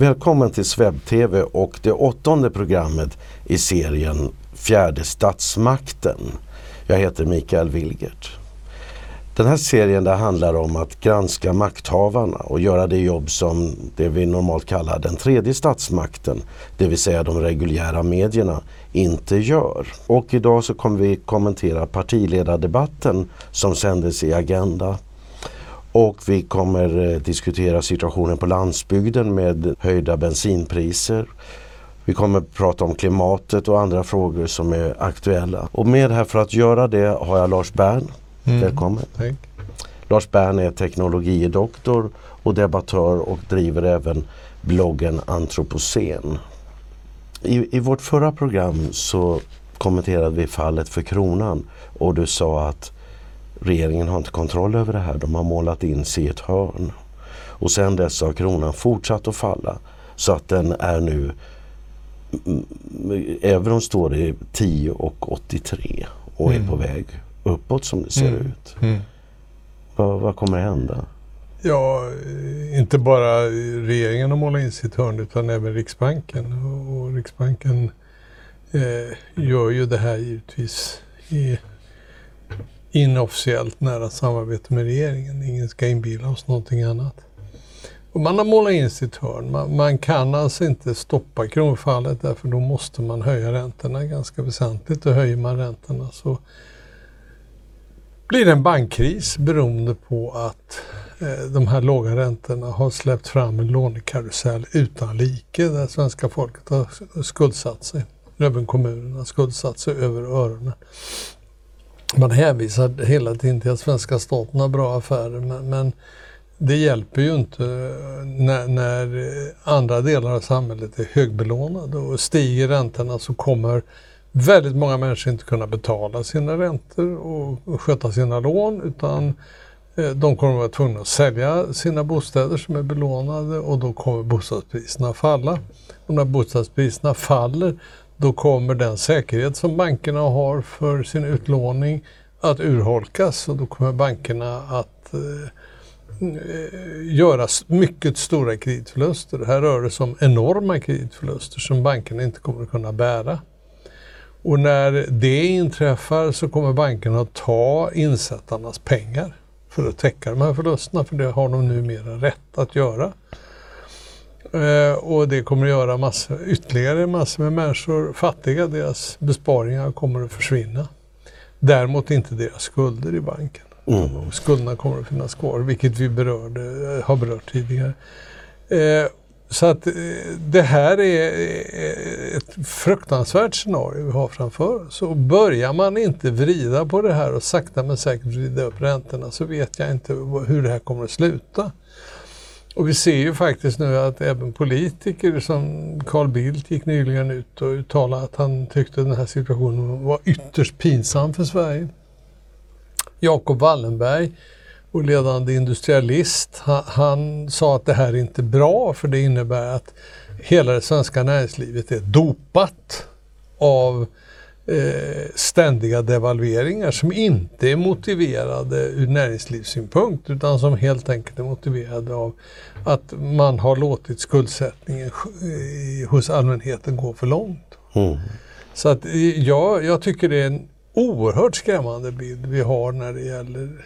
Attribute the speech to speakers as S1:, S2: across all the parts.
S1: Välkommen till SvebTV och det åttonde programmet i serien Fjärde statsmakten. Jag heter Mikael Wilgert. Den här serien där handlar om att granska makthavarna och göra det jobb som det vi normalt kallar den tredje statsmakten, det vill säga de reguljära medierna, inte gör. Och idag så kommer vi kommentera partiledardebatten som sändes i Agenda och vi kommer eh, diskutera situationen på landsbygden med höjda bensinpriser. Vi kommer prata om klimatet och andra frågor som är aktuella. Och med här för att göra det har jag Lars Bern. Mm. Välkommen.
S2: Tack.
S1: Lars Bern är teknologidoktor och debattör och driver även bloggen Antropocen. I, I vårt förra program så kommenterade vi fallet för kronan och du sa att regeringen har inte kontroll över det här. De har målat in sig i ett hörn. Och sen dess har kronan fortsatt att falla så att den är nu Euron står i 10 och 83 och mm. är på väg uppåt som det ser mm. ut. Mm. Vad, vad kommer hända?
S2: Ja, inte bara regeringen har målat in sitt hörn utan även Riksbanken. Och Riksbanken eh, gör ju det här givetvis i inofficiellt nära samarbete med regeringen. Ingen ska inbilla oss någonting annat. Och man har målat in sitt hörn. Man, man, kan alltså inte stoppa kronfallet därför då måste man höja räntorna ganska väsentligt och höjer man räntorna så blir det en bankkris beroende på att eh, de här låga räntorna har släppt fram en lånekarusell utan like där svenska folket har skuldsatt sig. Även kommunerna har skuldsatt sig över öronen man hänvisar hela tiden till att svenska staten har bra affärer men, men det hjälper ju inte eh, när, när, andra delar av samhället är högbelånade och stiger räntorna så kommer väldigt många människor inte kunna betala sina räntor och sköta sina lån utan eh, de kommer vara tvungna att sälja sina bostäder som är belånade och då kommer bostadspriserna falla. Och när bostadspriserna faller då kommer den säkerhet som bankerna har för sin utlåning att urholkas och då kommer bankerna att eh, eh göra mycket stora kreditförluster. Här rör det sig om enorma kreditförluster som bankerna inte kommer att kunna bära. Och när det inträffar så kommer bankerna att ta insättarnas pengar för att täcka de här förlusterna, för det har de numera rätt att göra. Eh, och det kommer att göra massor, ytterligare massor med människor fattiga. Deras besparingar kommer att försvinna. Däremot inte deras skulder i banken. Mm. Skulderna kommer att finnas kvar, vilket vi berörde, eh, har berört tidigare. Eh, så att det här är ett fruktansvärt scenario vi har framför oss. Och börjar man inte vrida på det här och sakta men säkert vrida upp räntorna så vet jag inte hur det här kommer att sluta. Och vi ser ju faktiskt nu att även politiker som Carl Bildt gick nyligen ut och uttalade att han tyckte den här situationen var ytterst pinsam för Sverige. Jacob Wallenberg, vår ledande industrialist, han, han, sa att det här är inte bra för det innebär att hela det svenska näringslivet är dopat av Eh, ständiga devalveringar som inte är motiverade ur näringslivssynpunkt utan som helt enkelt är motiverade av att man har låtit skuldsättningen hos allmänheten gå för långt. Mm. Så att ja, jag tycker det är en oerhört skrämmande bild vi har när det gäller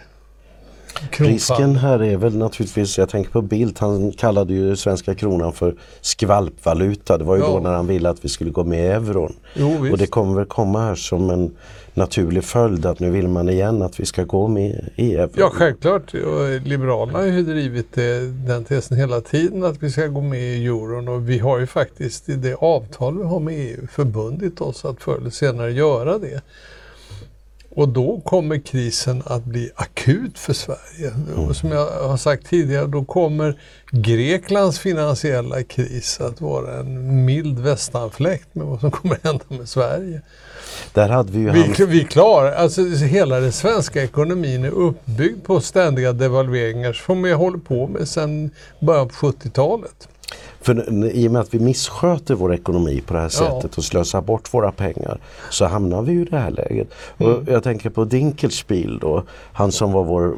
S1: Risken här är väl naturligtvis, jag tänker på Bildt, han kallade ju svenska kronan för skvalpvaluta. Det var ju ja. då när han ville att vi skulle gå med i euron. Jo, och det kommer väl komma här som en naturlig följd att nu vill man igen att vi ska gå med i euron.
S2: Ja självklart, och Liberalerna har ju drivit det, den tesen hela tiden att vi ska gå med i euron och vi har ju faktiskt i det avtal vi har med EU förbundit oss att förr eller senare göra det. Och då kommer krisen att bli akut för Sverige. Mm. Och som jag har sagt tidigare, då kommer Greklands finansiella kris att vara en mild västanfläkt med vad som kommer att hända med Sverige.
S1: Där hade vi ju
S2: vi, vi klarar, alltså hela den svenska ekonomin är uppbyggd på ständiga devalveringar som vi håller på med sedan början på 70-talet.
S1: För i och med att vi missköter vår ekonomi på det här sättet ja. och slösar bort våra pengar så hamnar vi i det här läget. Mm. Och jag tänker på Dinkelspiel då, han som var vår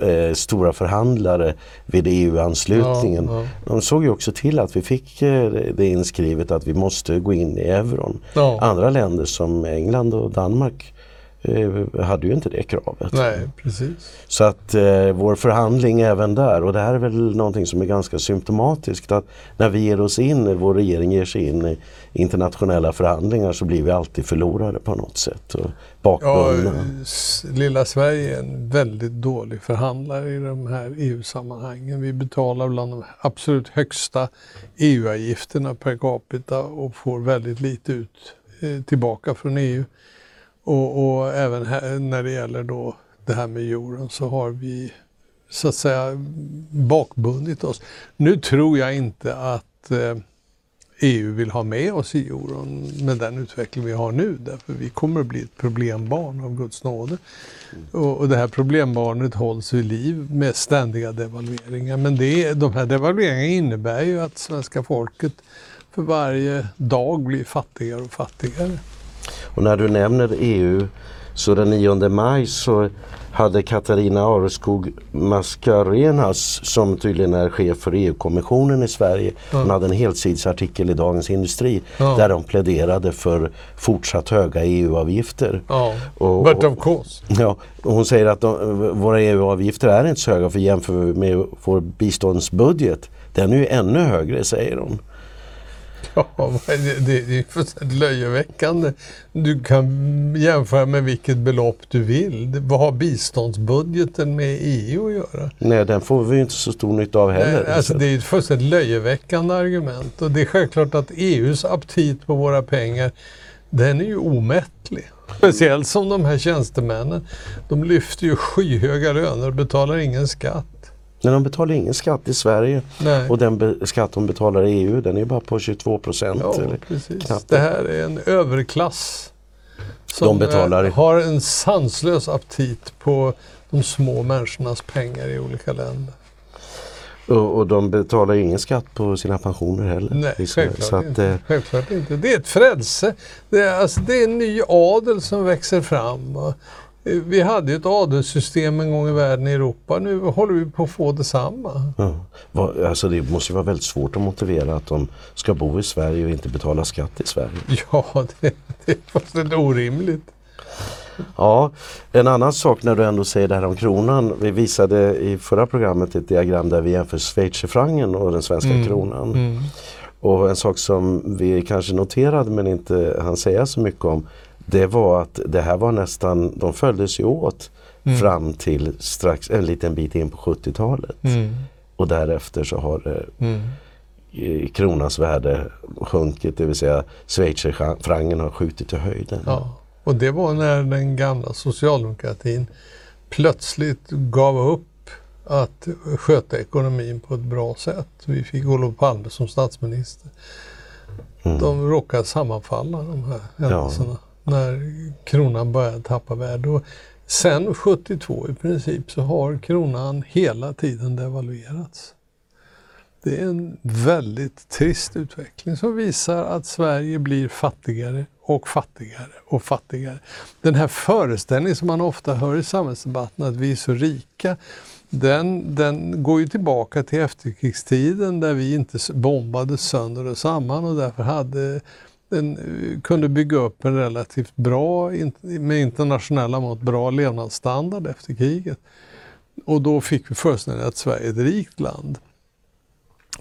S1: eh, stora förhandlare vid EU-anslutningen.
S2: Ja, ja.
S1: De såg ju också till att vi fick eh, det inskrivet att vi måste gå in i euron. Andra länder som England och Danmark hade ju inte det kravet.
S2: Nej, precis.
S1: Så att eh, vår förhandling även där, och det här är väl någonting som är ganska symptomatiskt, att när vi ger oss in, vår regering ger sig in i internationella förhandlingar så blir vi alltid förlorare på något sätt. Och
S2: Ja,
S1: bakbundna.
S2: lilla Sverige är en väldigt dålig förhandlare i de här EU-sammanhangen. Vi betalar bland de absolut högsta EU-avgifterna per capita och får väldigt lite ut eh, tillbaka från EU. Och, och även här, när det gäller då det här med euron så har vi så att säga bakbundit oss. Nu tror jag inte att eh, EU vill ha med oss i euron med den utveckling vi har nu. Därför vi kommer att bli ett problembarn av Guds nåde. Och, och det här problembarnet hålls vid liv med ständiga devalveringar. Men det, de här devalveringarna innebär ju att svenska folket för varje dag blir fattigare och fattigare.
S1: Och när du nämner EU så den 9 maj så hade Katarina Areskog Mascarenas som tydligen är chef för EU-kommissionen i Sverige. Hon hade en helsidsartikel i Dagens Industri
S2: Ja.
S1: där de pläderade för fortsatt höga EU-avgifter.
S2: Ja,
S1: Och-
S2: but of course.
S1: Ja, hon säger att de, våra EU-avgifter är inte så höga för jämför med vår biståndsbudget. Den är ju ännu högre säger hon.
S2: Ja, det, det, det är fullständigt löjeväckande. Du kan jämföra med vilket belopp du vill. Vad har biståndsbudgeten med EU att göra?
S1: Nej, den får vi ju inte så stor nytta av heller.
S2: Nej, alltså det är ett fullständigt löjeväckande argument. Och det är självklart att EUs aptit på våra pengar, den är ju omättlig. Speciellt som de här tjänstemännen, de lyfter ju skyhöga löner och betalar ingen skatt.
S1: Men de betalar ingen skatt i Sverige
S2: Nej.
S1: och den skatt de betalar i EU den är bara på 22 procent.
S2: Ja,
S1: eller
S2: precis.
S1: knappt.
S2: Det här är en överklass som
S1: De betalar-
S2: eh, har en sanslös aptit på de små människornas pengar i olika länder.
S1: Och, och de betalar ingen skatt på sina pensioner heller.
S2: Nej,
S1: Sverige.
S2: självklart,
S1: att,
S2: inte.
S1: eh,
S2: självklart inte. Det är ett frälse. Det är, alltså, det är en ny adel som växer fram. Vi hade ju ett adelssystem en gång i världen i Europa. Nu håller vi på att få detsamma.
S1: ja. Alltså det måste ju vara väldigt svårt att motivera att de ska bo i Sverige och inte betala skatt i Sverige.
S2: Ja, det, det är fullständigt orimligt.
S1: Ja, en annan sak när du ändå säger det här om kronan. Vi visade i förra programmet ett diagram där vi jämför schweizerfrancen och den svenska
S2: Mm.
S1: kronan.
S2: Mm.
S1: Och en sak som vi kanske noterade men inte hann säga så mycket om det var att det här var nästan, de följdes ju åt
S2: Mm.
S1: fram till strax en liten bit in på 70-talet.
S2: Mm.
S1: Och därefter så har
S2: Mm.
S1: eh, kronans värde sjunkit, det vill säga schweizerfrancen har skjutit i höjden.
S2: Ja, och det var när den gamla socialdemokratin plötsligt gav upp att sköta ekonomin på ett bra sätt. Vi fick Olof Palme som statsminister.
S1: Mm.
S2: De råkade sammanfalla de här händelserna när kronan började tappa värde. Och sen 72 i princip så har kronan hela tiden devalverats. Det är en väldigt trist utveckling som visar att Sverige blir fattigare och fattigare och fattigare. Den här föreställningen som man ofta hör i samhällsdebatten att vi är så rika, den, den går ju tillbaka till efterkrigstiden där vi inte bombade sönder och samman och därför hade den, eh, kunde bygga upp en relativt bra, med internationella mått, bra levnadsstandard efter kriget. Och då fick vi föreställningen att Sverige är ett rikt land.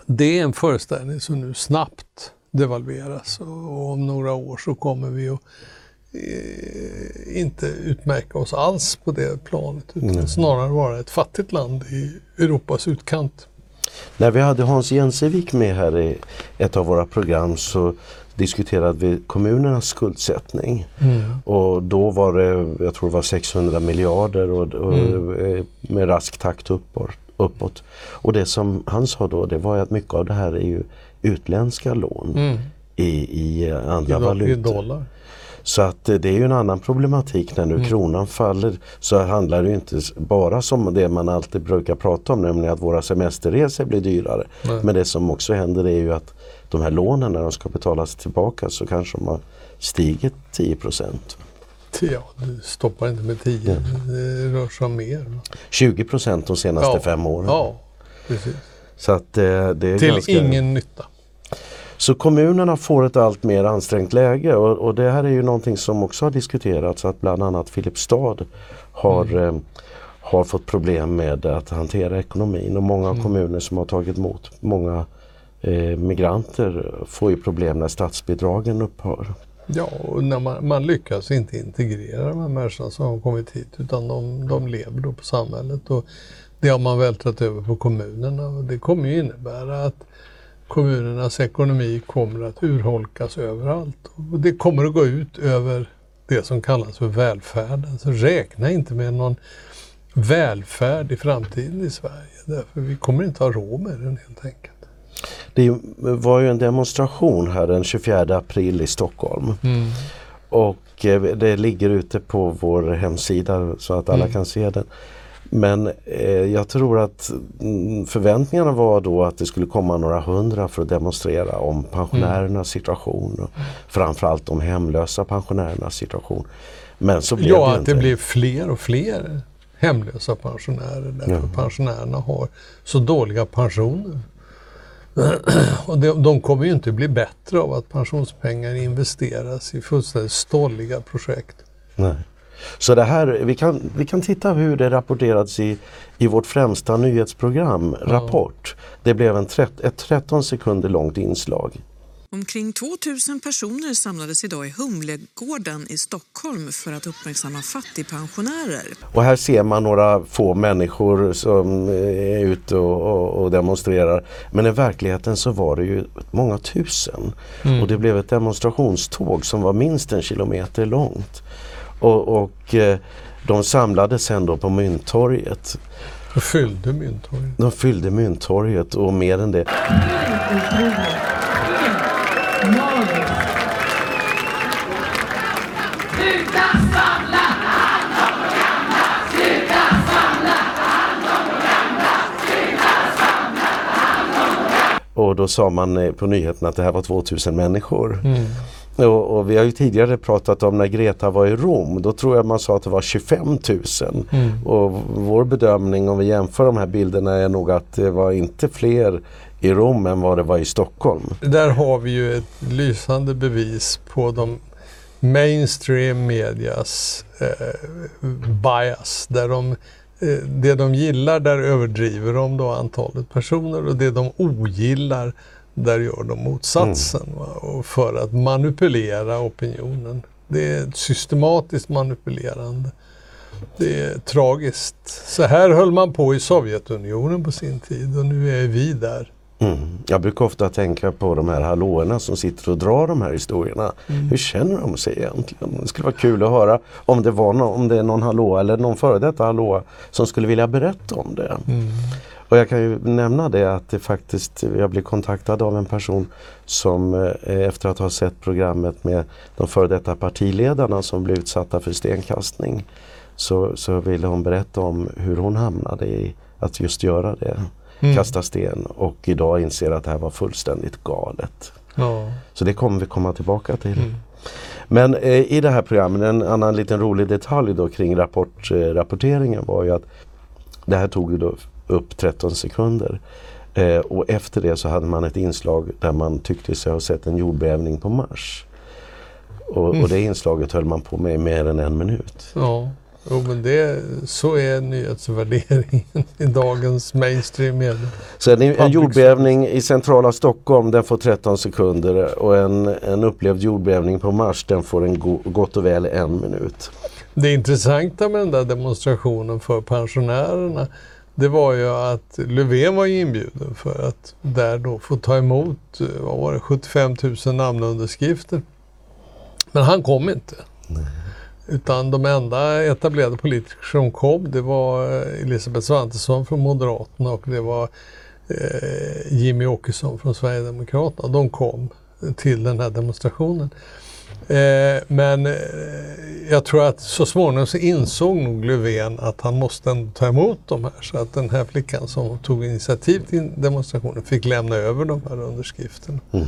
S2: Det är en föreställning som nu snabbt devalveras och om några år så kommer vi att eh, inte utmärka oss alls på det planet utan
S1: Mm.
S2: snarare vara ett fattigt land i Europas utkant.
S1: När vi hade Hans Jensevik med här i ett av våra program så diskuterade vi kommunernas skuldsättning. Och då var det, jag tror det var 600 miljarder och, och eh, med rask takt uppåt, uppåt. Och det som han sa då det var att mycket av det här är ju utländska lån
S2: Mm.
S1: i, i
S2: I,
S1: andra
S2: I
S1: valutor.
S2: dollar.
S1: Så att eh, det är ju en annan problematik när nu
S2: Mm.
S1: kronan faller så handlar det inte bara som det man alltid brukar prata om nämligen att våra semesterresor blir dyrare.
S2: Nej.
S1: Men det som också händer är ju att de här lånen när de ska betalas tillbaka så kanske de har stigit 10 procent.
S2: Ja, du stoppar inte med 10. Det rör sig om mer.
S1: 20 procent de senaste
S2: Ja.
S1: fem åren.
S2: Ja, precis.
S1: Så att eh, det är
S2: Till
S1: ganska...
S2: ingen nytta.
S1: Så kommunerna får ett allt mer ansträngt läge och, och det här är ju någonting som också har diskuterats att bland annat Filipstad har, eh, har fått problem med att hantera ekonomin och många kommuner som har tagit emot många eh, migranter får ju problem när statsbidragen upphör.
S2: Ja, och när man, man lyckas inte integrera de här människorna som har kommit hit utan de, de lever då på samhället. Och det har man vältrat över på kommunerna och det kommer ju innebära att kommunernas ekonomi kommer att urholkas överallt. Och det kommer att gå ut över det som kallas för välfärden. Så räkna inte med någon välfärd i framtiden i Sverige. Därför vi kommer inte ha råd med den helt enkelt.
S1: Det var ju en demonstration här den 24 april i Stockholm. Och eh, det ligger ute på vår hemsida så att alla kan se den. Men eh, jag tror att mm, förväntningarna var då att det skulle komma några hundra för att demonstrera om pensionärernas situation. Och framförallt de hemlösa pensionärernas situation. Men så blev det
S2: Ja, att det blir fler och fler hemlösa pensionärer därför
S1: Ja.
S2: pensionärerna har så dåliga pensioner. Och de, de kommer ju inte bli bättre av att pensionspengar investeras i fullständigt stolliga projekt.
S1: Nej. Så det här, vi kan, vi kan titta hur det rapporterats i, i vårt främsta nyhetsprogram, Rapport. Det blev en trett, ett 13 sekunder långt inslag.
S3: Omkring 2000 personer samlades idag i Humlegården i Stockholm för att uppmärksamma fattigpensionärer.
S1: Och här ser man några få människor som är ute och, och, demonstrerar. Men i verkligheten så var det ju många tusen. Och det blev ett demonstrationståg som var minst en kilometer långt. Och, och eh, de samlades sen då på Mynttorget.
S2: Och fyllde Mynttorget.
S1: De fyllde Mynttorget och mer än det. Och då sa man eh, på nyheterna att det här var 2000 människor. Och, och vi har ju tidigare pratat om när Greta var i Rom. Då tror jag man sa att det var 25 000. Och vår bedömning om vi jämför de här bilderna är nog att det var inte fler i Rom än vad det var i Stockholm.
S2: Där har vi ju ett lysande bevis på de mainstream medias eh, bias. Där de, det de gillar, där överdriver de då antalet personer och det de ogillar, där gör de motsatsen. Och för att manipulera opinionen. Det är ett systematiskt manipulerande. Det är tragiskt. Så här höll man på i Sovjetunionen på sin tid och nu är vi där.
S1: Mm. Jag brukar ofta tänka på de här hallåorna som sitter och drar de här historierna. Hur känner de sig egentligen? Det skulle vara kul att höra om det, var no- om det är någon hallå eller någon före detta hallå som skulle vilja berätta om det. Och jag kan ju nämna det att det faktiskt, jag blev kontaktad av en person som eh, efter att ha sett programmet med de före detta partiledarna som blev utsatta för stenkastning så, så ville hon berätta om hur hon hamnade i att just göra det. Kasta sten och idag inser att det här var fullständigt galet.
S2: Ja.
S1: Så det kommer vi komma tillbaka till. Men eh, i det här programmet, en annan liten rolig detalj då kring rapport, eh, rapporteringen var ju att det här tog då upp 13 sekunder. Eh, och efter det så hade man ett inslag där man tyckte sig ha sett en jordbävning på Mars. Och, och det inslaget höll man på med i mer än en minut.
S2: Ja, jo, men det, så är nyhetsvärderingen i dagens mainstream media.
S1: En, en jordbävning i centrala Stockholm den får 13 sekunder och en, en upplevd jordbävning på Mars den får en go, gott och väl en minut.
S2: Det intressanta med den där demonstrationen för pensionärerna det var ju att Löfven var ju inbjuden för att där då få ta emot vad var det, 75 000 namnunderskrifter. Men han kom inte. Utan de enda etablerade politiker som kom det var eh, Elisabeth Svantesson från Moderaterna och det var eh, Jimmy Åkesson från Sverigedemokraterna. De kom till den här demonstrationen. Eh, men eh, jag tror att så småningom så insåg nog Löfven att han måste ändå ta emot de här. Så att den här flickan som tog initiativ till demonstrationen fick lämna över de här underskrifterna. Mm.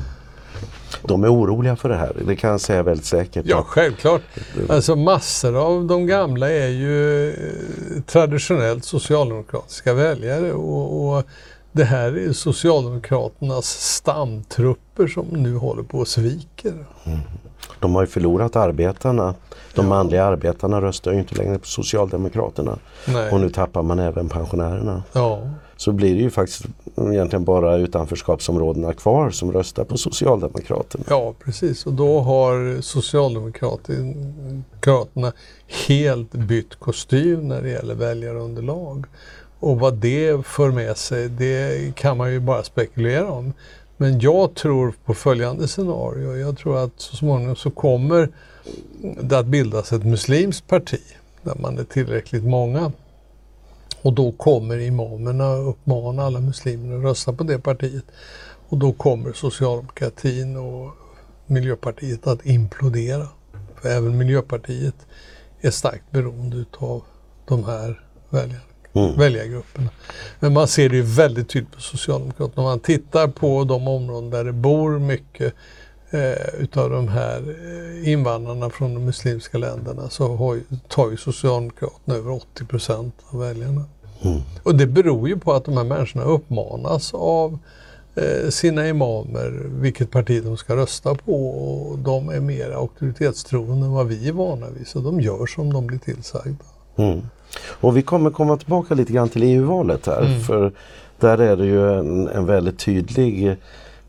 S1: De är oroliga för det här, det kan jag säga väldigt säkert.
S2: Ja, självklart. Alltså massor av de gamla är ju eh, traditionellt socialdemokratiska väljare och, och det här är Socialdemokraternas stamtrupper som nu håller på och sviker.
S1: Mm. De har ju förlorat arbetarna. De ja. manliga arbetarna röstar ju inte längre på Socialdemokraterna. Nej. Och nu tappar man även pensionärerna.
S2: Ja.
S1: Så blir det ju faktiskt egentligen bara utanförskapsområdena kvar som röstar på Socialdemokraterna.
S2: Ja precis och då har Socialdemokraterna helt bytt kostym när det gäller väljarunderlag. Och vad det för med sig, det kan man ju bara spekulera om. Men jag tror på följande scenario. Jag tror att så småningom så kommer det att bildas ett muslimskt parti där man är tillräckligt många. Och då kommer imamerna uppmana alla muslimer att rösta på det partiet. Och då kommer socialdemokratin och Miljöpartiet att implodera. För även Miljöpartiet är starkt beroende utav de här väljarna mm. väljargrupperna. Men man ser det ju väldigt tydligt på Socialdemokraterna. Om man tittar på de områden där det bor mycket eh, utav de här eh, invandrarna från de muslimska länderna så har, tar ju Socialdemokraterna över 80 procent av väljarna. Mm. Och det beror ju på att de här människorna uppmanas av eh, sina imamer vilket parti de ska rösta på och de är mer auktoritetstroende än vad vi är vana vid så de gör som de blir tillsagda.
S1: Mm. Och vi kommer komma tillbaka lite grann till EU-valet här. Mm. För där är det ju en, en väldigt tydlig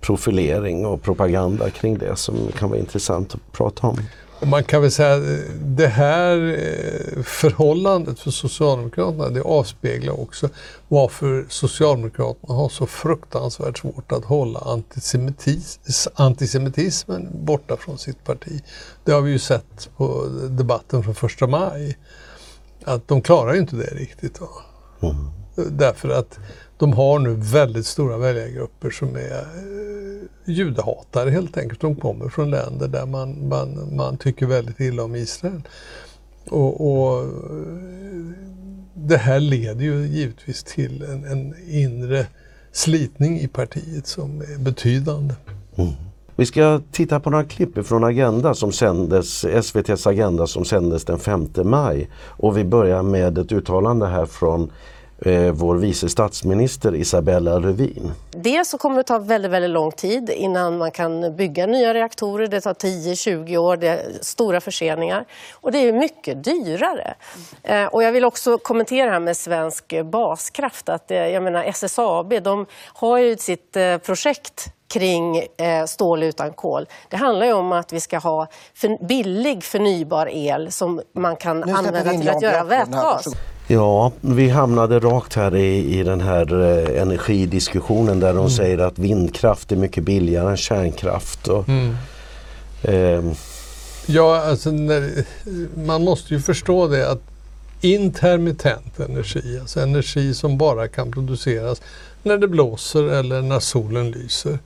S1: profilering och propaganda kring det som kan vara intressant att prata om.
S2: Man kan väl säga att det här eh, förhållandet för Socialdemokraterna det avspeglar också varför Socialdemokraterna har så fruktansvärt svårt att hålla antisemitis antisemitismen borta från sitt parti. Det har vi ju sett på debatten från första maj att de klarar inte det riktigt. Mm. Därför att de har nu väldigt stora väljargrupper som är eh, judehatare helt enkelt. De kommer från länder där man, man, man tycker väldigt illa om Israel. Och, och eh, Det här leder ju givetvis till en, en inre slitning i partiet som är betydande.
S1: Mm. Vi ska titta på några klipp från Agenda som sändes, SVTs Agenda som sändes den 5 maj. Och vi börjar med ett uttalande här från eh, vår vice statsminister Isabella Lövin.
S4: Dels så kommer det ta väldigt, väldigt lång tid innan man kan bygga nya reaktorer. Det tar 10-20 år, det är stora förseningar och det är mycket dyrare. Eh, och jag vill också kommentera här med svensk baskraft. Att, eh, jag menar SSAB, de har ju sitt eh, projekt kring stål utan kol. Det handlar ju om att vi ska ha för, billig förnybar el som man kan använda till att göra vätgas.
S1: Ja, vi hamnade rakt här i, i den här eh, energidiskussionen där de mm. säger att vindkraft är mycket billigare än kärnkraft. Och, mm.
S2: eh, ja, alltså när, man måste ju förstå det att intermittent energi, alltså energi som bara kan produceras när det blåser eller när solen lyser.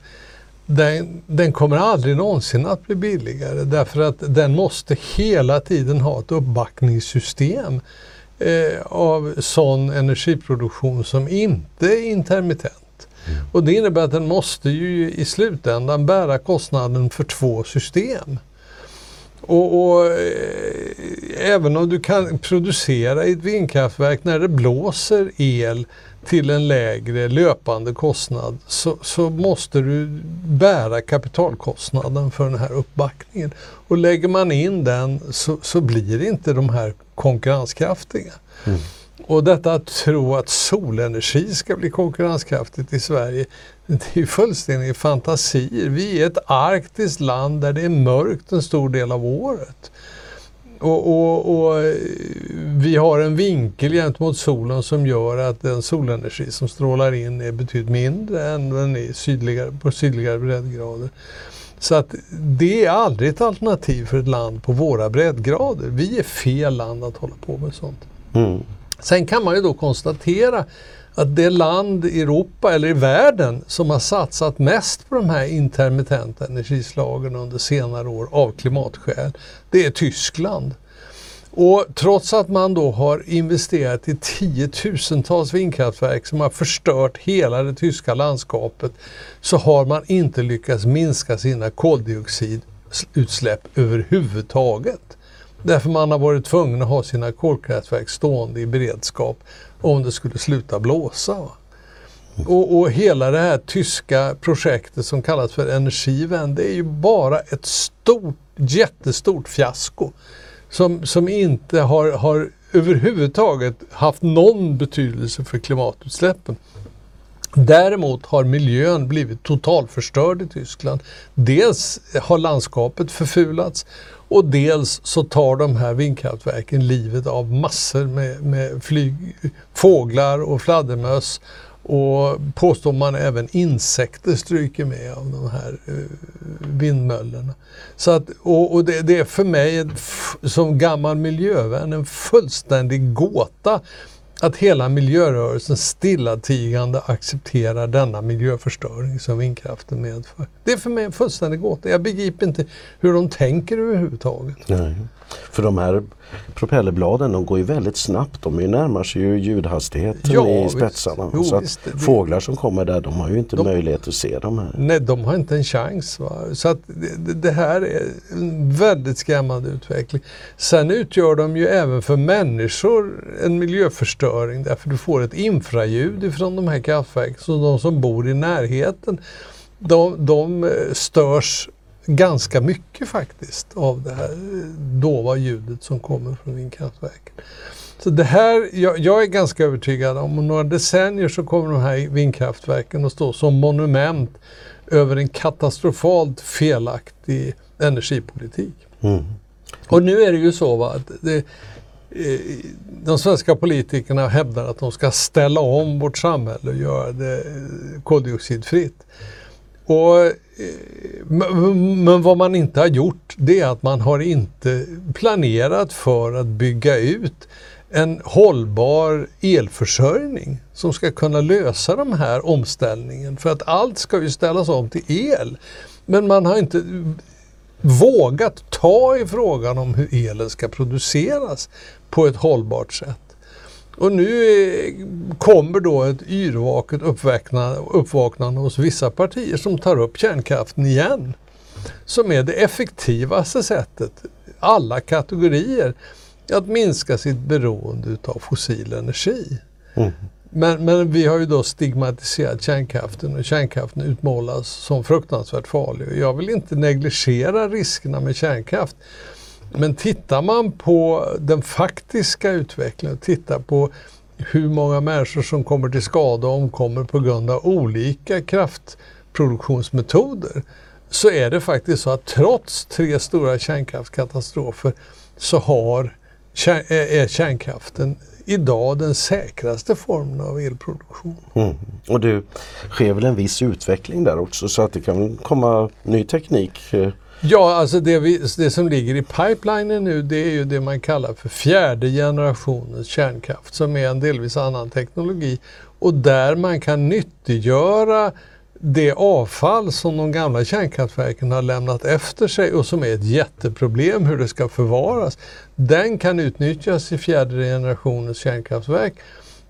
S2: Den, den, kommer aldrig någonsin att bli billigare därför att den måste hela tiden ha ett uppbackningssystem eh, av sån energiproduktion som inte är intermittent. Mm. Och det innebär att den måste ju i slutändan bära kostnaden för två system. Och, och eh, Även om du kan producera i ett vindkraftverk när det blåser el till en lägre löpande kostnad så, så, måste du bära kapitalkostnaden för den här uppbackningen. Och lägger man in den så, så blir inte de här konkurrenskraftiga. Mm. Och detta att tro att solenergi ska bli konkurrenskraftigt i Sverige, det är ju fullständiga fantasier. Vi är ett arktiskt land där det är mörkt en stor del av året. Och, och, och, vi har en vinkel gentemot solen som gör att den solenergi som strålar in är betydligt mindre än den är sydligare, på sydligare breddgrader. Så att det är aldrig ett alternativ för ett land på våra breddgrader. Vi är fel land att hålla på med sånt. Mm. Sen kan man ju då konstatera att det land i Europa eller i världen som har satsat mest på de här intermittenta energislagen under senare år av klimatskäl, det är Tyskland. Och trots att man då har investerat i tiotusentals vindkraftverk som har förstört hela det tyska landskapet så har man inte lyckats minska sina koldioxidutsläpp överhuvudtaget. Därför man har varit tvungen att ha sina kolkraftverk stående i beredskap om det skulle sluta blåsa. Och, och, hela det här tyska projektet som kallas för Energivän, det är ju bara ett stort, jättestort fiasko som, som inte har, har överhuvudtaget haft någon betydelse för klimatutsläppen. Däremot har miljön blivit totalförstörd i Tyskland. Dels har landskapet förfulats och dels så tar de här vindkraftverken livet av massor med, med flyg, fåglar och fladdermöss och påstår man även insekter stryker med av de här eh, vindmöllorna. Så att, och, och det, det, är för mig som gammal miljövän en fullständig gåta att hela miljörörelsen stillatigande accepterar denna miljöförstöring som vindkraften medför. Det är för mig en fullständig gåta. Jag begriper inte hur de tänker överhuvudtaget.
S1: Nej. För de här propellerbladen de går ju väldigt snabbt. De är närmar sig ju ljudhastigheten ja, i spetsarna. Jo, så visst, det, fåglar som kommer där de har ju inte de, möjlighet att se de här.
S2: Nej, de har inte en chans. Va? Så att det, det, här är en väldigt skrämmande utveckling. Sen utgör de ju även för människor en miljöförstöring därför du får ett infraljud ifrån de här kraftverken. Så de som bor i närheten de, de störs ganska mycket faktiskt av det här dova ljudet som kommer från vindkraftverken. Så det här, jag, jag, är ganska övertygad om om några decennier så kommer de här vindkraftverken att stå som monument över en katastrofalt felaktig energipolitik. Mm. Och nu är det ju så va, att det, eh, de svenska politikerna hävdar att de ska ställa om vårt samhälle och göra det eh, koldioxidfritt. Och, eh, men vad man inte har gjort det är att man har inte planerat för att bygga ut en hållbar elförsörjning som ska kunna lösa den här omställningen. För att allt ska ju ställas om till el. Men man har inte vågat ta i frågan om hur elen ska produceras på ett hållbart sätt. Och nu kommer då ett yrvaket uppvaknande, uppvaknande hos vissa partier som tar upp kärnkraften igen. Som är det effektivaste sättet, alla kategorier, att minska sitt beroende utav fossil energi. Mm. Men, men, vi har ju då stigmatiserat kärnkraften och kärnkraften utmålas som fruktansvärt farlig. Jag vill inte negligera riskerna med kärnkraft. Men tittar man på den faktiska utvecklingen, tittar på hur många människor som kommer till skada och omkommer på grund av olika kraftproduktionsmetoder så är det faktiskt så att trots tre stora kärnkraftskatastrofer så har, är kärnkraften idag den säkraste formen av elproduktion. Mm.
S1: Och det sker väl en viss utveckling där också så att det kan komma ny teknik eh,
S2: Ja, alltså det, vi, det, som ligger i pipelinen nu det är ju det man kallar för fjärde generationens kärnkraft som är en delvis annan teknologi och där man kan nyttiggöra det avfall som de gamla kärnkraftverken har lämnat efter sig och som är ett jätteproblem hur det ska förvaras. Den kan utnyttjas i fjärde generationens kärnkraftverk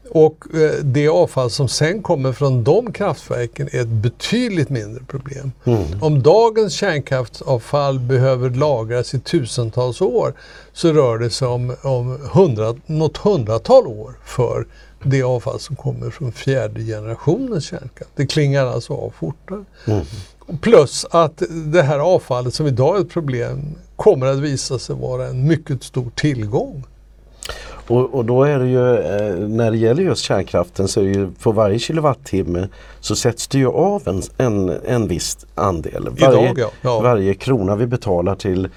S2: och eh, det avfall som sen kommer från de kraftverken är ett betydligt mindre problem. Mm. Om dagens kärnkraftsavfall behöver lagras i tusentals år så rör det sig om, om hundra, något hundratal år för det avfall som kommer från fjärde generationens kärnkraft. Det klingar alltså av fortare. Mm. Plus att det här avfallet som idag är ett problem kommer att visa sig vara en mycket stor tillgång.
S1: Och, och, då är det ju, eh, när det gäller just kärnkraften så är det ju på varje kilowattimme så sätts det ju av en, en, en viss andel. Varje,
S2: Idag, ja. Ja.
S1: varje krona vi betalar till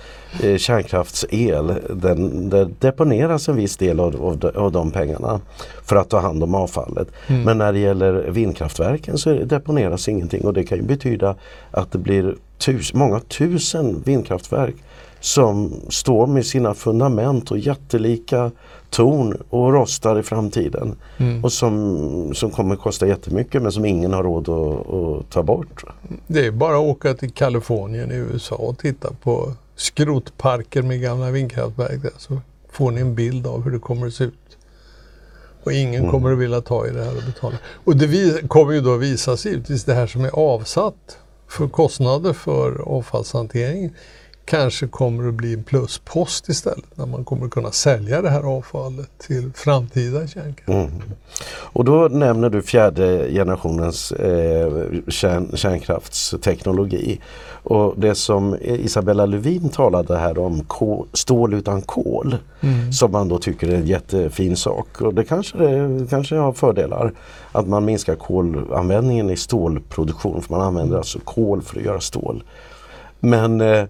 S1: eh, kärnkraftsel, den, det deponeras en viss del av, av, av de pengarna för att ta hand om avfallet. Mm. Men när det gäller vindkraftverken så deponeras ingenting och det kan ju betyda att det blir tus, många tusen vindkraftverk som står med sina fundament och jättelika torn och rostar i framtiden. Mm. Och som, som kommer kosta jättemycket men som ingen har råd att, att, ta bort.
S2: Det är bara att åka till Kalifornien i USA och titta på skrotparker med gamla vindkraftverk. Där, så får ni en bild av hur det kommer att se ut. Och ingen
S1: Mm.
S2: kommer att vilja ta i det här och betala. Och det kommer ju då att visa sig givetvis det här som är avsatt för kostnader för avfallshantering kanske kommer att bli en pluspost istället när man kommer att kunna sälja det här avfallet till framtida kärnkraft.
S1: Mm. Och då nämner du fjärde generationens eh, kärn, kärnkraftsteknologi. Och det som Isabella Lövin talade här om, kol, stål utan kol, som man då tycker är en jättefin sak. Och det kanske, det kanske har fördelar att man minskar kolanvändningen i stålproduktion, för man använder alltså kol för att göra stål. Men eh,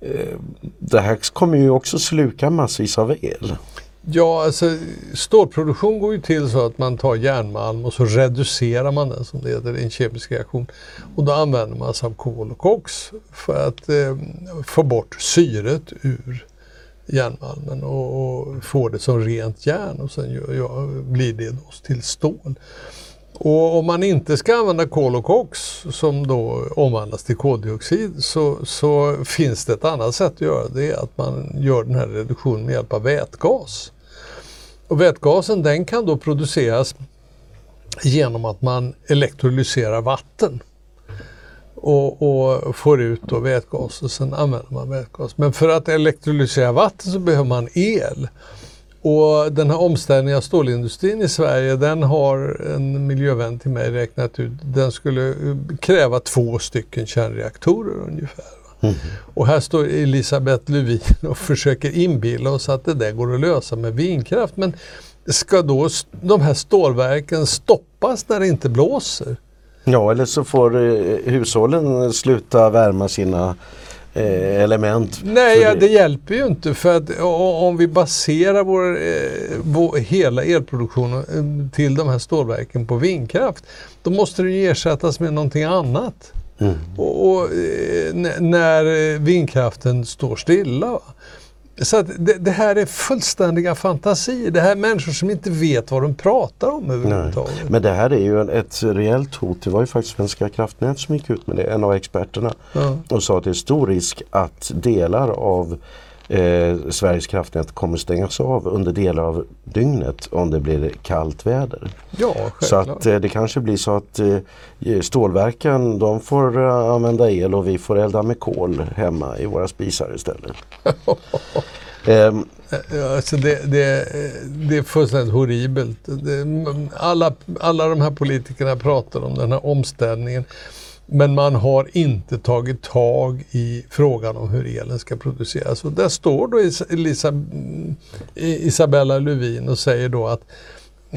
S1: Eh, det här kommer ju också sluka massvis av el.
S2: Ja, alltså stålproduktion går ju till så att man tar järnmalm och så reducerar man den som det heter i en kemisk reaktion. Och då använder man sig av kol och koks för att eh, få bort syret ur järnmalmen och, och få det som rent järn och sen gör, blir det då till stål. Och om man inte ska använda kol och koks som då omvandlas till koldioxid så, så finns det ett annat sätt att göra det. är att man gör den här reduktionen med hjälp av vätgas. Och vätgasen den kan då produceras genom att man elektrolyserar vatten och, och får ut då vätgas och sen använder man vätgas. Men för att elektrolysera vatten så behöver man el. Och den här omställningen av stålindustrin i Sverige den har en miljövän till mig räknat ut, den skulle eh, kräva två stycken kärnreaktorer ungefär. va. Och här står Elisabeth Lövin och försöker inbilla oss att det där går att lösa med vindkraft. Men ska då de här stålverken stoppas när det inte blåser?
S1: Ja, eller så får eh, hushållen sluta värma sina element.
S2: Nej, ja, det hjälper ju inte för att om vi baserar vår, eh, vår hela elproduktion eh, till de här stålverken på vindkraft, då måste det ju ersättas med någonting annat.
S1: Mm.
S2: Och, och eh, när eh, vindkraften står stilla. Så att det, det här är fullständiga fantasier. Det här är människor som inte vet vad de pratar om
S1: Nej.
S2: överhuvudtaget.
S1: Men det här är ju en- ett reellt hot. Det var ju faktiskt Svenska kraftnät som gick ut med det, en av experterna.
S2: Ja.
S1: Och sa att det är stor risk att delar av eh, Sveriges kraftnät kommer stängas av under delar av dygnet om det blir kallt väder.
S2: Ja,
S1: Så att eh, det kanske blir så att eh, stålverken de får eh, använda el och vi får elda med kol hemma i våra spisar istället.
S2: Ja, Alltså det, det, det är fullständigt horribelt. Det, alla, alla de här politikerna pratar om den här omställningen. Men man har inte tagit tag i frågan om hur elen ska produceras. Och där står då Elisa, mm, Isabella Lövin och säger då att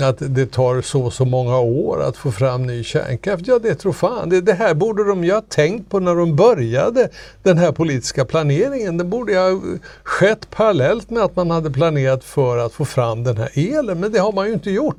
S2: att det tar så och så många år att få fram ny kärnkraft. Ja, det tror fan. Det, det här borde de ju ha tänkt på när de började den här politiska planeringen. Det borde ju ha skett parallellt med att man hade planerat för att få fram den här elen, men det har man ju inte gjort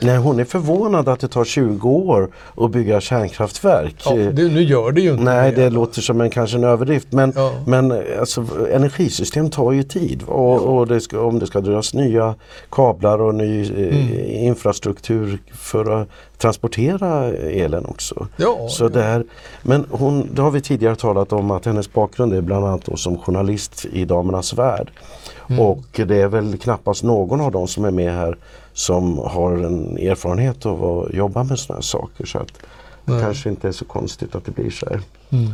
S1: nej, hon är förvånad att det tar 20 år att bygga kärnkraftverk.
S2: Ja, det, nu gör det ju inte
S1: Nej,
S2: det.
S1: det låter som en, kanske en överdrift men,
S2: Ja.
S1: men alltså, energisystem tar ju tid och, och det ska, om det ska dras nya kablar och ny eh,
S2: Mm.
S1: infrastruktur för att transportera elen också.
S2: Ja,
S1: Så här, men hon, det har vi tidigare talat om att hennes bakgrund är bland annat som journalist i Damernas Värld.
S2: Mm.
S1: Och det är väl knappast någon av dem som är med här som har en erfarenhet av att jobba med sådana här saker. Så att det
S2: Nej.
S1: kanske inte är så konstigt att det blir så här.
S2: Mm.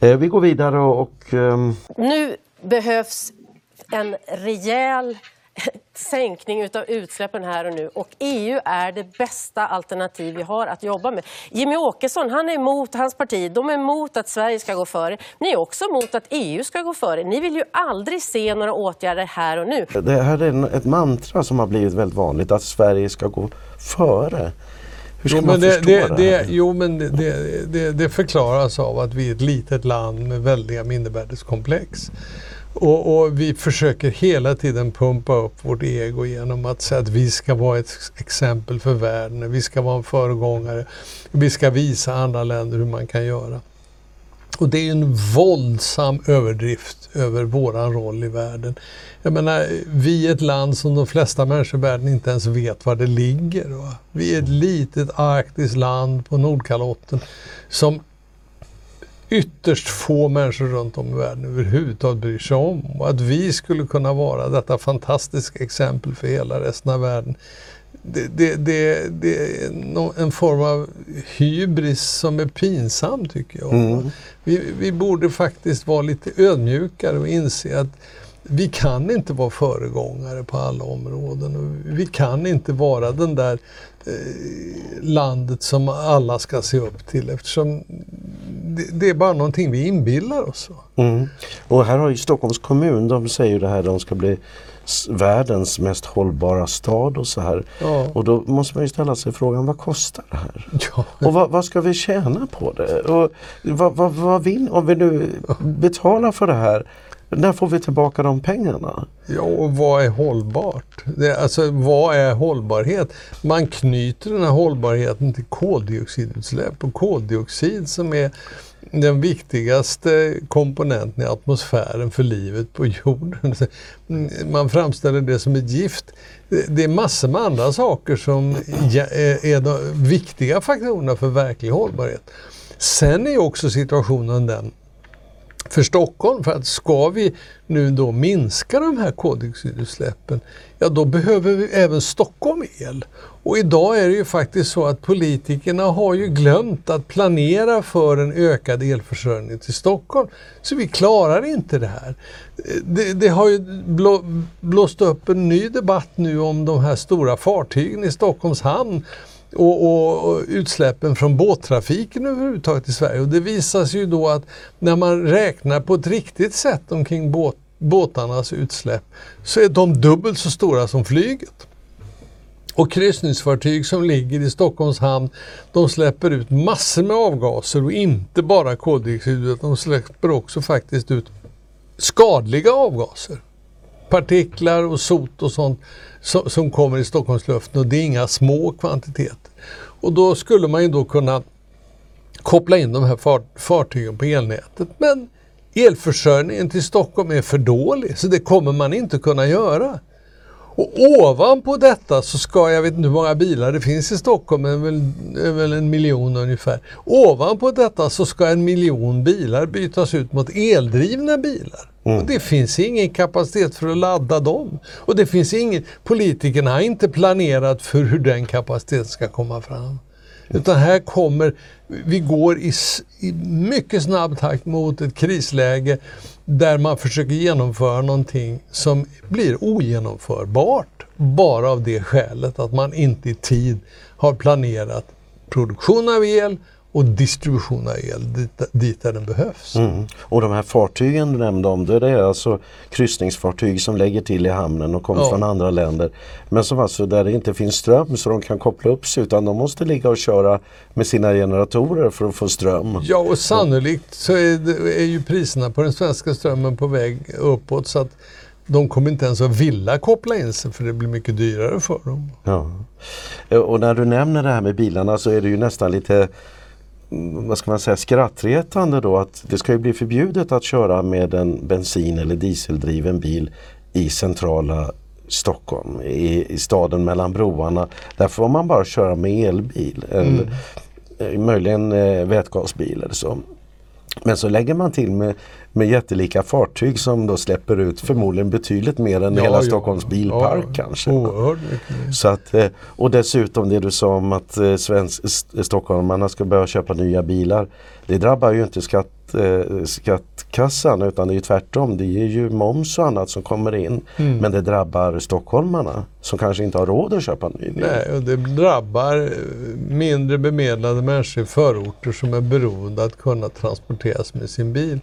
S1: Eh, vi går vidare och, och ehm,
S4: Nu behövs en rejäl sänkning utav utsläppen här och nu och EU är det bästa alternativ vi har att jobba med. Jimmy Åkesson, han är emot, hans parti, de är emot att Sverige ska gå före. Ni är också emot att EU ska gå före. Ni vill ju aldrig se några åtgärder här och nu.
S1: det här är en, ett mantra som har blivit väldigt vanligt att Sverige ska gå före. Hur ska
S2: Jo,
S1: man
S2: men det,
S1: förstå
S2: det,
S1: det,
S2: det, jo, men det, det, det, det förklaras av att vi är ett litet land med väldiga mindervärdeskomplex. Och, och vi försöker hela tiden pumpa upp vårt ego genom att säga att vi ska vara ett exempel för världen, vi ska vara en föregångare, vi ska visa andra länder hur man kan göra. Och det är en våldsam överdrift över våran roll i världen. Jag menar, vi är ett land som de flesta människor i världen inte ens vet var det ligger. Va? Vi är ett litet arktiskt land på Nordkalotten som ytterst få människor runt om i världen överhuvudtaget bryr sig om. Och att vi skulle kunna vara detta fantastiska exempel för hela resten av världen. Det, det, det, det är en form av hybris som är pinsam tycker jag. Mm. Vi, vi borde faktiskt vara lite ödmjukare och inse att vi kan inte vara föregångare på alla områden. Vi kan inte vara den där eh, landet som alla ska se upp till eftersom det, det är bara någonting vi inbillar oss.
S1: Mm. Och här har ju Stockholms kommun, de säger ju det här, de ska bli världens mest hållbara stad och så här. Ja. Och då måste man ju ställa sig frågan, vad kostar det här? Ja. Och vad, vad, ska vi tjäna på det? Och vad, vad, vad vinner, om vi nu betalar för det här, när får vi tillbaka de pengarna?
S2: Ja, och vad är hållbart? Det, alltså, vad är hållbarhet? Man knyter den här hållbarheten till koldioxidutsläpp och koldioxid som är den viktigaste komponenten i atmosfären för livet på jorden. Man framställer det som ett gift. Det är massor med andra saker som eh, är de viktiga faktorerna för verklig hållbarhet. Sen är också situationen den för Stockholm. För att ska vi nu då minska de här koldioxidutsläppen, ja då behöver vi även Stockholm el. Och idag är det ju faktiskt så att politikerna har ju glömt att planera för en ökad elförsörjning till Stockholm. Så vi klarar inte det här. Det, det har ju blå, blåst upp en ny debatt nu om de här stora fartygen i Stockholms hamn och, och, och, utsläppen från båttrafiken överhuvudtaget i Sverige. Och det visar sig ju då att när man räknar på ett riktigt sätt omkring båt, båtarnas utsläpp så är de dubbelt så stora som flyget. Och kryssningsfartyg som ligger i Stockholms hamn, de släpper ut massor med avgaser och inte bara koldioxid utan de släpper också faktiskt ut skadliga avgaser. Partiklar och sot och sånt som kommer i Stockholmsluften och det är inga små kvantiteter. Och då skulle man ju då kunna koppla in de här fartygen på elnätet. Men elförsörjningen till Stockholm är för dålig så det kommer man inte kunna göra. Och ovanpå detta så ska, jag vet inte hur många bilar det finns i Stockholm, men väl, väl en miljon ungefär. Ovanpå detta så ska en miljon bilar bytas ut mot eldrivna bilar. Mm. Och det finns ingen kapacitet för att ladda dem. Och det finns ingen, politikerna har inte planerat för hur den kapaciteten ska komma fram. Utan här kommer, vi går i, i mycket snabb takt mot ett krisläge där man försöker genomföra någonting som blir ogenomförbart bara av det skälet att man inte i tid har planerat produktion av el och distribution av el dit, dit där den behövs. Mm.
S1: Och de här fartygen du nämnde om, det är alltså kryssningsfartyg som lägger till i hamnen och kommer ja. från andra länder. Men som alltså där det inte finns ström så de kan koppla upp sig utan de måste ligga och köra med sina generatorer för att få ström.
S2: Ja och sannolikt så är, det, är ju priserna på den svenska strömmen på väg uppåt så att de kommer inte ens att vilja koppla in sig för det blir mycket dyrare för dem.
S1: Ja. Och när du nämner det här med bilarna så är det ju nästan lite vad ska man säga, skrattretande då att det ska ju bli förbjudet att köra med en bensin eller dieseldriven bil i centrala Stockholm, i, i staden mellan broarna. Där får man bara köra med elbil eller mm. Eh, möjligen eh, vätgasbil eller så. Men så lägger man till med, med jättelika fartyg som då släpper ut förmodligen betydligt mer än ja, hela ja, Stockholms bilpark ja, kanske. Så att, eh, och dessutom det du sa om att eh, svensk, stockholmarna ska börja köpa nya bilar. Det drabbar ju inte skatt, eh, skattkassan utan det är tvärtom. Det är ju moms och annat som kommer in. Mm. Men det drabbar stockholmarna som kanske inte har råd att köpa en ny bil.
S2: Nej, och det drabbar mindre bemedlade människor i förorter som är beroende att kunna transporteras med sin bil.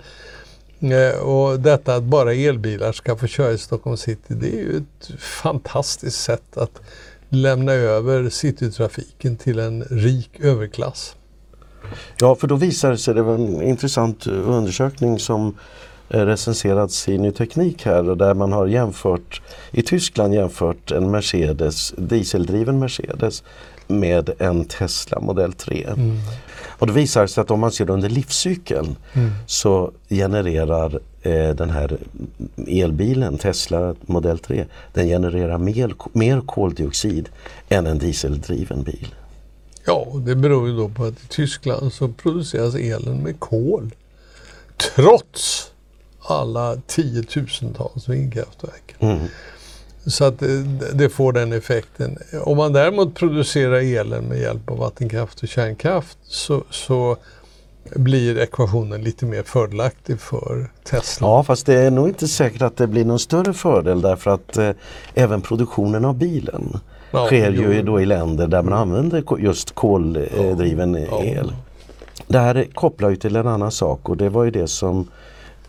S2: Eh, och detta att bara elbilar ska få köra i Stockholm city, det är ju ett fantastiskt sätt att lämna över citytrafiken till en rik överklass.
S1: Ja, för då visar det sig, det var en intressant eh, undersökning som eh, recenserats i Ny Teknik här där man har jämfört i Tyskland jämfört en Mercedes, dieseldriven Mercedes med en Tesla modell 3. Mm. Och det visar sig att om man ser under livscykeln mm. så genererar eh, den här elbilen, Tesla modell 3, den genererar mer, mer koldioxid än en dieseldriven bil.
S2: Ja, det beror ju då på att i Tyskland så produceras elen med kol. trots alla tiotusentals vindkraftverk.
S1: Mm.
S2: Så att det, får den effekten. Om man däremot producerar elen med hjälp av vattenkraft och kärnkraft så, så blir ekvationen lite mer fördelaktig för Tesla.
S1: Ja, fast det är nog inte säkert att det blir någon större fördel därför att eh, även produktionen av bilen
S2: Ja,
S1: sker ju
S2: jo.
S1: då i länder där man använder just koldriven
S2: Ja.
S1: el. Det här kopplar ju till en annan sak och det var ju det som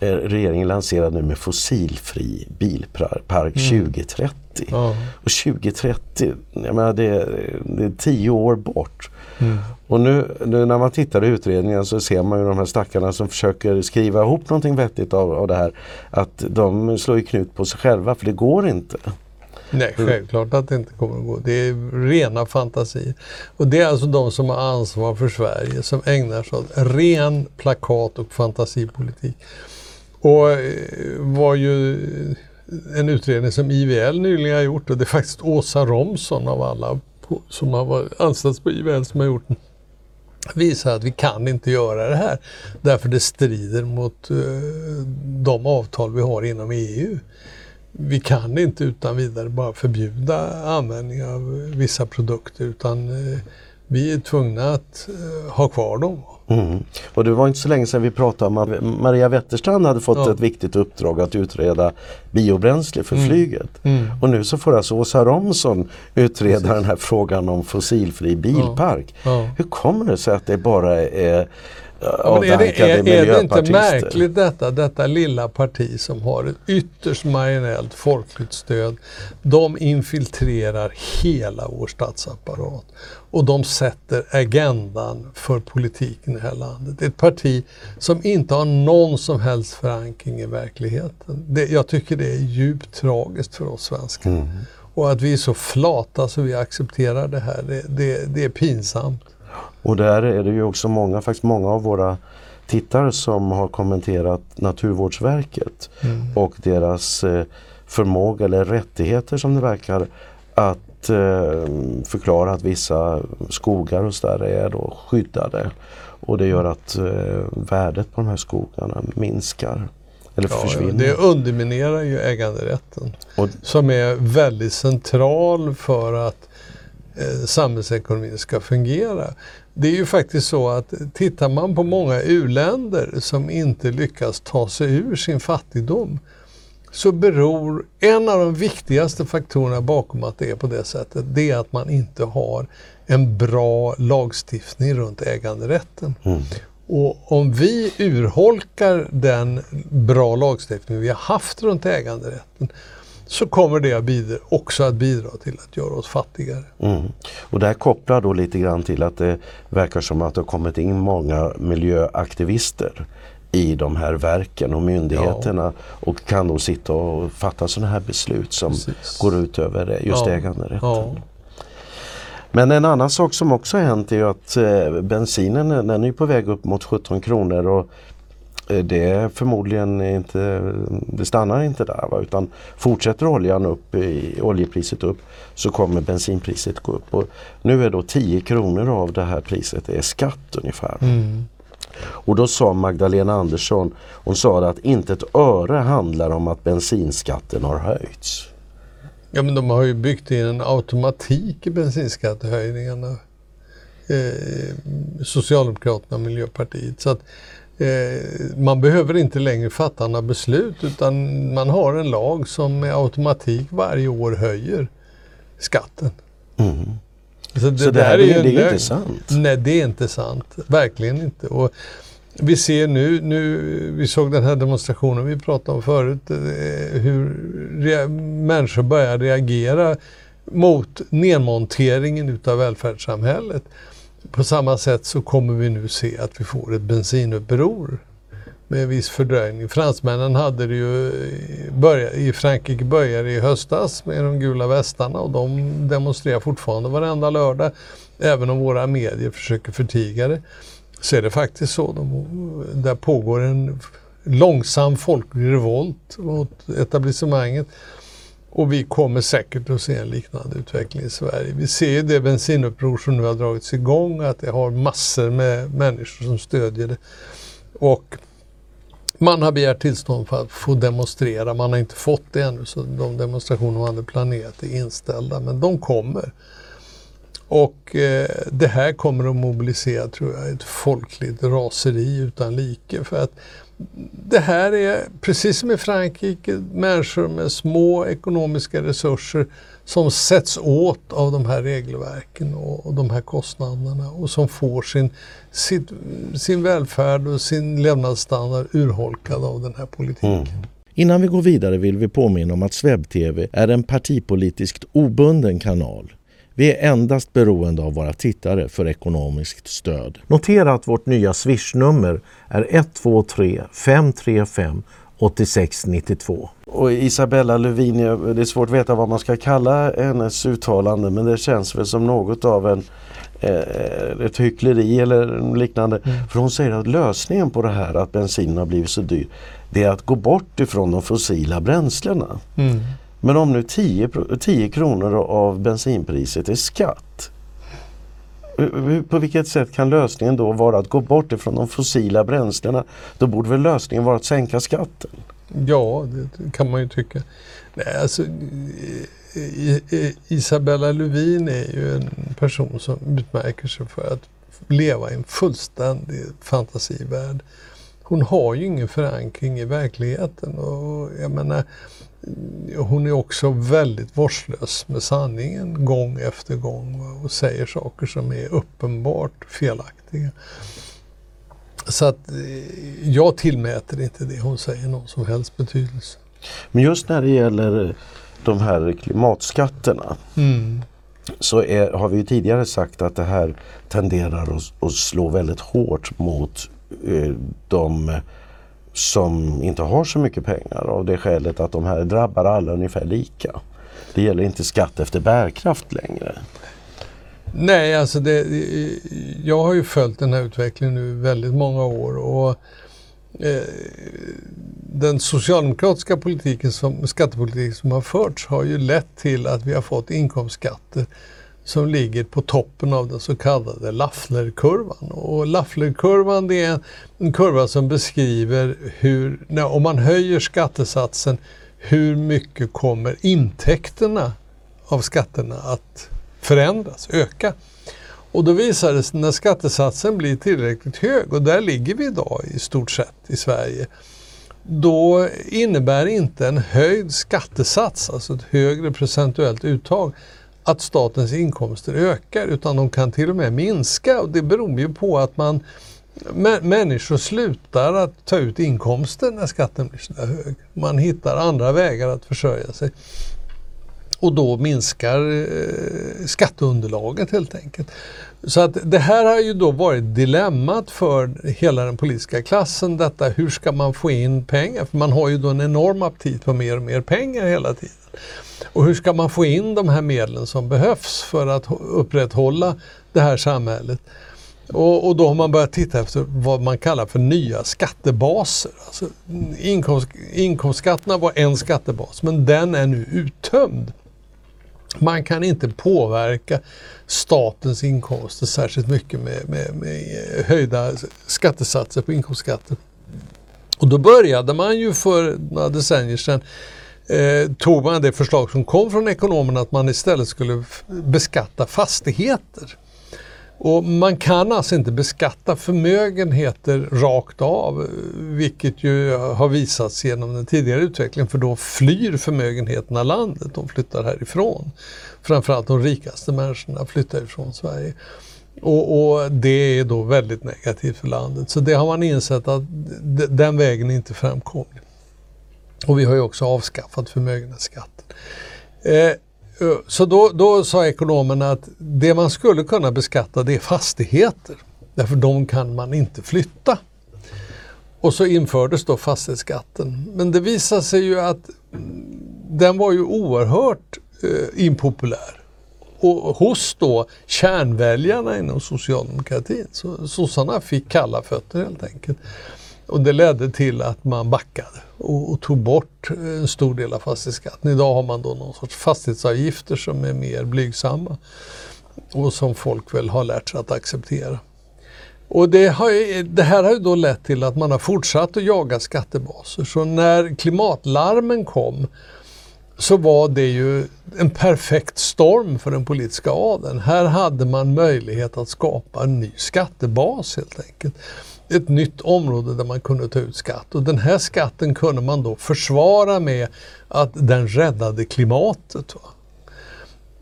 S1: regeringen lanserade nu med fossilfri bilpark 2030.
S2: Mm.
S1: Och 2030, jag menar det, är- det är tio år bort.
S2: Mm.
S1: Och nu, nu när man tittar i utredningen så ser man ju de här stackarna som försöker skriva ihop någonting vettigt av, av det här. Att de slår ju knut på sig själva för det går inte.
S2: Nej, självklart att det inte kommer att gå. Det är rena fantasier. Och det är alltså de som har ansvar för Sverige som ägnar sig åt ren plakat och fantasipolitik. Och eh, var ju en utredning som IVL nyligen har gjort och det är faktiskt Åsa Romson av alla på, som har varit anställd på IVL som har gjort den visar att vi kan inte göra det här därför det strider mot uh, de avtal vi har inom EU. Vi kan inte utan vidare bara förbjuda användning av vissa produkter utan uh, vi är tvungna att uh, ha kvar dem.
S1: Mm. Och det var inte så länge sedan vi pratade om att Maria Wetterstrand hade fått
S2: Ja.
S1: ett viktigt uppdrag att utreda biobränsle för flyget.
S2: Mm.
S1: Och nu så får alltså Åsa Romson utreda den här frågan om fossilfri bilpark.
S2: Ja.
S1: Hur kommer det sig att det bara är
S2: Ja, men är, det, är, är det inte märkligt detta, detta lilla parti som har ett ytterst marginellt folkligt stöd. De infiltrerar hela vår statsapparat och de sätter agendan för politiken i det här landet. Ett parti som inte har någon som helst förankring i verkligheten. Det, jag tycker det är djupt tragiskt för oss svenskar.
S1: Mm.
S2: Och att vi är så flata så vi accepterar det här, det, det, det är pinsamt.
S1: Och där är det ju också många, faktiskt många av våra tittare som har kommenterat Naturvårdsverket och deras eh, förmåga eller rättigheter som det verkar att eh, förklara att vissa skogar och så där är då skyddade. Och det gör att eh, värdet på de här skogarna minskar. Eller
S2: Ja,
S1: försvinner.
S2: det underminerar ju äganderätten
S1: Och,
S2: som är väldigt central för att eh, samhällsekonomin ska fungera. Det är ju faktiskt så att tittar man på många u-länder som inte lyckas ta sig ur sin fattigdom så beror en av de viktigaste faktorerna bakom att det är på det sättet, det är att man inte har en bra lagstiftning runt äganderätten.
S1: mm.
S2: Och om vi urholkar den bra lagstiftning vi har haft runt äganderätten så kommer det bidra, också att bidra till att göra oss fattigare.
S1: Mm. Och det här kopplar då lite grann till att det verkar som att det har kommit in många miljöaktivister i de här verken och myndigheterna och kan då sitta och fatta sådana här beslut som
S2: Precis.
S1: går ut över just
S2: Ja.
S1: äganderätten.
S2: Ja.
S1: Men en annan sak som också har hänt är att eh, bensinen den är på väg upp mot 17 kronor och det är förmodligen inte, det stannar inte där va? utan fortsätter oljan upp, i, oljepriset upp så kommer bensinpriset gå upp. Och nu är då 10 kronor av det här priset är skatt ungefär.
S2: Mm.
S1: Och då sa Magdalena Andersson, hon sa att inte ett öre handlar om att bensinskatten har höjts.
S2: ja, men de har ju byggt in en automatik i bensinskattehöjningarna. Eh, Socialdemokraterna och Miljöpartiet. Så att, eh, man behöver inte längre fatta några beslut utan man har en lag som med automatik varje år höjer skatten.
S1: Mm.
S2: Så det,
S1: Så det här är,
S2: en
S1: det är inte sant.
S2: Nej, det är inte sant. Verkligen inte. Och vi ser nu, nu, vi såg den här demonstrationen vi pratade om förut, eh, hur människor börjar reagera mot nedmonteringen utav välfärdssamhället. På samma sätt så kommer vi nu se att vi får ett bensinuppror med viss fördröjning. Fransmännen hade det ju i börja, i Frankrike började i höstas med de gula västarna och de demonstrerar fortfarande varenda lördag. Även om våra medier försöker förtiga det så är det faktiskt så. De, där pågår en långsam folklig revolt mot etablissemanget. Och vi kommer säkert att se en liknande utveckling i Sverige. Vi ser ju det bensinuppror som nu har dragits igång, att det har massor med människor som stödjer det. Och Man har begärt tillstånd för att få demonstrera. Man har inte fått det ännu så de demonstrationer man hade planerat är inställda. Men de kommer. Och eh, det här kommer att mobilisera, tror jag, ett folkligt raseri utan like. För att det här är, precis som i Frankrike, människor med små ekonomiska resurser som sätts åt av de här regelverken och, och de här kostnaderna och som får sin, sin, sin välfärd och sin levnadsstandard urholkad av den här politiken. Mm.
S1: Innan vi går vidare vill vi påminna om att SvebTV är en partipolitiskt obunden kanal. Vi är endast beroende av våra tittare för ekonomiskt stöd. Notera att vårt nya swishnummer är 123 535 8692. Och Isabella Lövin, det är svårt att veta vad man ska kalla hennes uttalande men det känns väl som något av en eh, ett hyckleri eller liknande. Mm. För hon säger att lösningen på det här att bensinen har blivit så dyr det är att gå bort ifrån de fossila bränslena. Mm. Men om nu 10, 10 kronor av bensinpriset är skatt på vilket sätt kan lösningen då vara att gå bort ifrån de fossila bränslena? Då borde väl lösningen vara att sänka skatten?
S2: Ja, det kan man ju tycka. Nej, alltså, Isabella Lövin är ju en person som utmärker sig för att leva i en fullständig fantasivärld. Hon har ju ingen förankring i verkligheten. Och jag menar, hon är också väldigt vårdslös med sanningen gång efter gång och säger saker som är uppenbart felaktiga. Så att eh, jag tillmäter inte det hon säger någon som helst betydelse.
S1: Men just när det gäller de här klimatskatterna mm. så är, har vi tidigare sagt att det här tenderar att, att slå väldigt hårt mot eh, de som inte har så mycket pengar av det skälet att de här drabbar alla ungefär lika. Det gäller inte skatt efter bärkraft längre.
S2: Nej, alltså det, jag har ju följt den här utvecklingen nu väldigt många år och eh, den socialdemokratiska politiken som, skattepolitiken som har förts har ju lett till att vi har fått inkomstskatter som ligger på toppen av den så kallade Lafflerkurvan. Och Laflerkurvan det är en kurva som beskriver hur, när, om man höjer skattesatsen, hur mycket kommer intäkterna av skatterna att förändras, öka. Och då visar det sig när skattesatsen blir tillräckligt hög, och där ligger vi idag i stort sett i Sverige, då innebär inte en höjd skattesats, alltså ett högre procentuellt uttag, att statens inkomster ökar utan de kan till och med minska och det beror ju på att man Människor slutar att ta ut inkomster när skatten blir så hög. Man hittar andra vägar att försörja sig. Och då minskar eh, skatteunderlaget helt enkelt. Så att det här har ju då varit dilemmat för hela den politiska klassen. Detta hur ska man få in pengar? För man har ju då en enorm aptit på mer och mer pengar hela tiden. Och hur ska man få in de här medlen som behövs för att upprätthålla det här samhället? Och, och, då har man börjat titta efter vad man kallar för nya skattebaser. Alltså, inkomst, inkomstskatterna var en skattebas men den är nu uttömd. Man kan inte påverka statens inkomster särskilt mycket med, med, med höjda skattesatser på inkomstskatten. Och då började man ju för några decennier sedan eh, tog man det förslag som kom från ekonomerna att man istället skulle beskatta fastigheter. Och man kan alltså inte beskatta förmögenheter rakt av, vilket ju har visats genom den tidigare utvecklingen, för då flyr förmögenheterna landet, de flyttar härifrån. Framförallt de rikaste människorna flyttar ifrån Sverige. Och, och, det är då väldigt negativt för landet. Så det har man insett att den vägen är inte framkomlig. Och vi har ju också avskaffat förmögenhetsskatten. Eh, så då, då sa ekonomerna att det man skulle kunna beskatta det är fastigheter. Därför de kan man inte flytta. Och så infördes då fastighetsskatten. Men det visade sig ju att den var ju oerhört eh, impopulär. Och hos då kärnväljarna inom socialdemokratin. Så sossarna fick kalla fötter helt enkelt. Och det ledde till att man backade och, och, tog bort en stor del av fastighetsskatten. Idag har man då någon sorts fastighetsavgifter som är mer blygsamma och som folk väl har lärt sig att acceptera. Och det, har, det, här har ju då lett till att man har fortsatt att jaga skattebaser. Så när klimatlarmen kom så var det ju en perfekt storm för den politiska adeln. Här hade man möjlighet att skapa en ny skattebas helt enkelt. Ett nytt område där man kunde ta ut skatt och den här skatten kunde man då försvara med att den räddade klimatet. Va?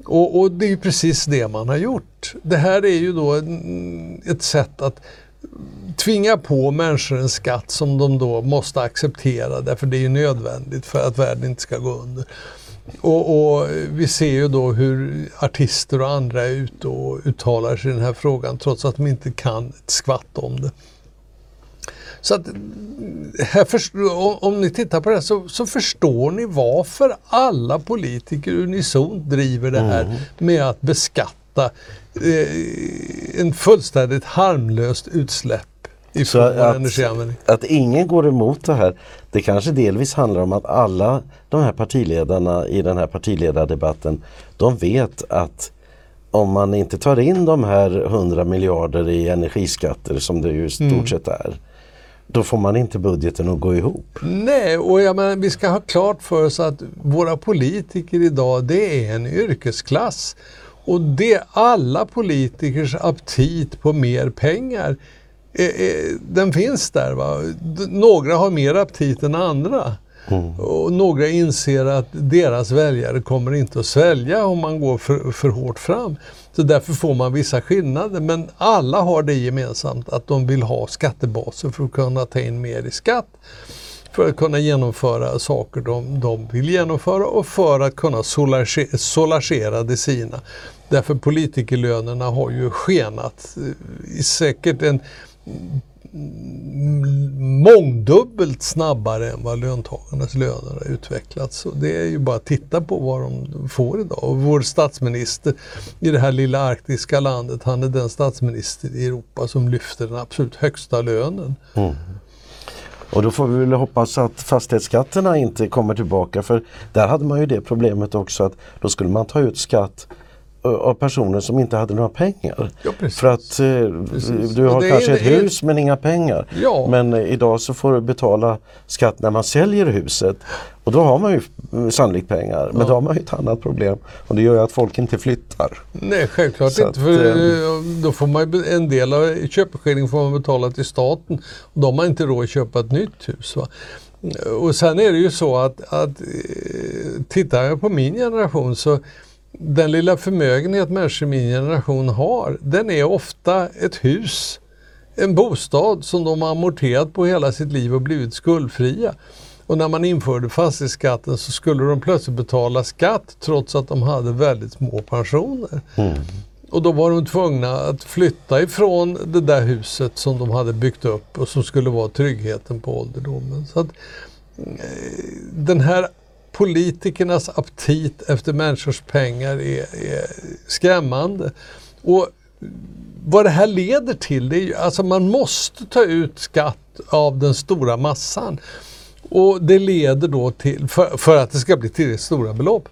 S2: Och, och, det är precis det man har gjort. Det här är ju då ett sätt att tvinga på människor en skatt som de då måste acceptera därför det är nödvändigt för att världen inte ska gå under. Och, och, vi ser ju då hur artister och andra är ute och uttalar sig i den här frågan trots att de inte kan ett skvatt om det. Så att, här om ni tittar på det här så, så, förstår ni varför alla politiker unisont driver det här mm. med att beskatta eh, en fullständigt harmlöst utsläpp ifrån
S1: att, energianvändning. Att ingen går emot det här, det kanske delvis handlar om att alla de här partiledarna i den här partiledardebatten, de vet att om man inte tar in de här 100 miljarder i energiskatter som det ju i stort mm. sett är, då får man inte budgeten att gå ihop.
S2: Nej, och jag menar, vi ska ha klart för oss att våra politiker idag, det är en yrkesklass. Och det alla politikers aptit på mer pengar, eh, eh, den finns där. Va? Några har mer aptit än andra. Mm. Och några inser att deras väljare kommer inte att svälja om man går för, för hårt fram. Så därför får man vissa skillnader. Men alla har det gemensamt att de vill ha skattebaser för att kunna ta in mer i skatt. För att kunna genomföra saker de, de vill genomföra och för att kunna soulagera det sina. Därför politikerlönerna har ju skenat eh, säkert en mångdubbelt snabbare än vad löntagarnas löner har utvecklats. Så det är ju bara att titta på vad de får idag. Och vår statsminister i det här lilla arktiska landet, han är den statsminister i Europa som lyfter den absolut högsta lönen. Mm.
S1: Och då får vi väl hoppas att fastighetsskatterna inte kommer tillbaka för där hade man ju det problemet också att då skulle man ta ut skatt av personer som inte hade några pengar. Ja, För att eh, du har kanske ett hus men inga pengar. Ja. Men eh, idag så får du betala skatt när man säljer huset. Och då har man ju mm, sannolikt pengar. Men då har man ju ett annat problem. Och det gör ju att folk inte flyttar.
S2: Nej, självklart så inte. För att, eh, då får man en del av köpeskillingen får man betala till staten. Och då har man inte råd att köpa ett nytt hus. Va? Och sen är det ju så att, att tittar jag på min generation så den lilla förmögenhet människor i min generation har, den är ofta ett hus, en bostad som de har amorterat på hela sitt liv och blivit skuldfria. Och när man införde fastighetsskatten så skulle de plötsligt betala skatt trots att de hade väldigt små pensioner. Mm. Och då var de tvungna att flytta ifrån det där huset som de hade byggt upp och som skulle vara tryggheten på ålderdomen. Så att, eh, den här politikernas aptit efter människors pengar är, är skrämmande. Och vad det här leder till, det är ju, alltså man måste ta ut skatt av den stora massan. Och det leder då till, för, för att det ska bli tillräckligt stora belopp.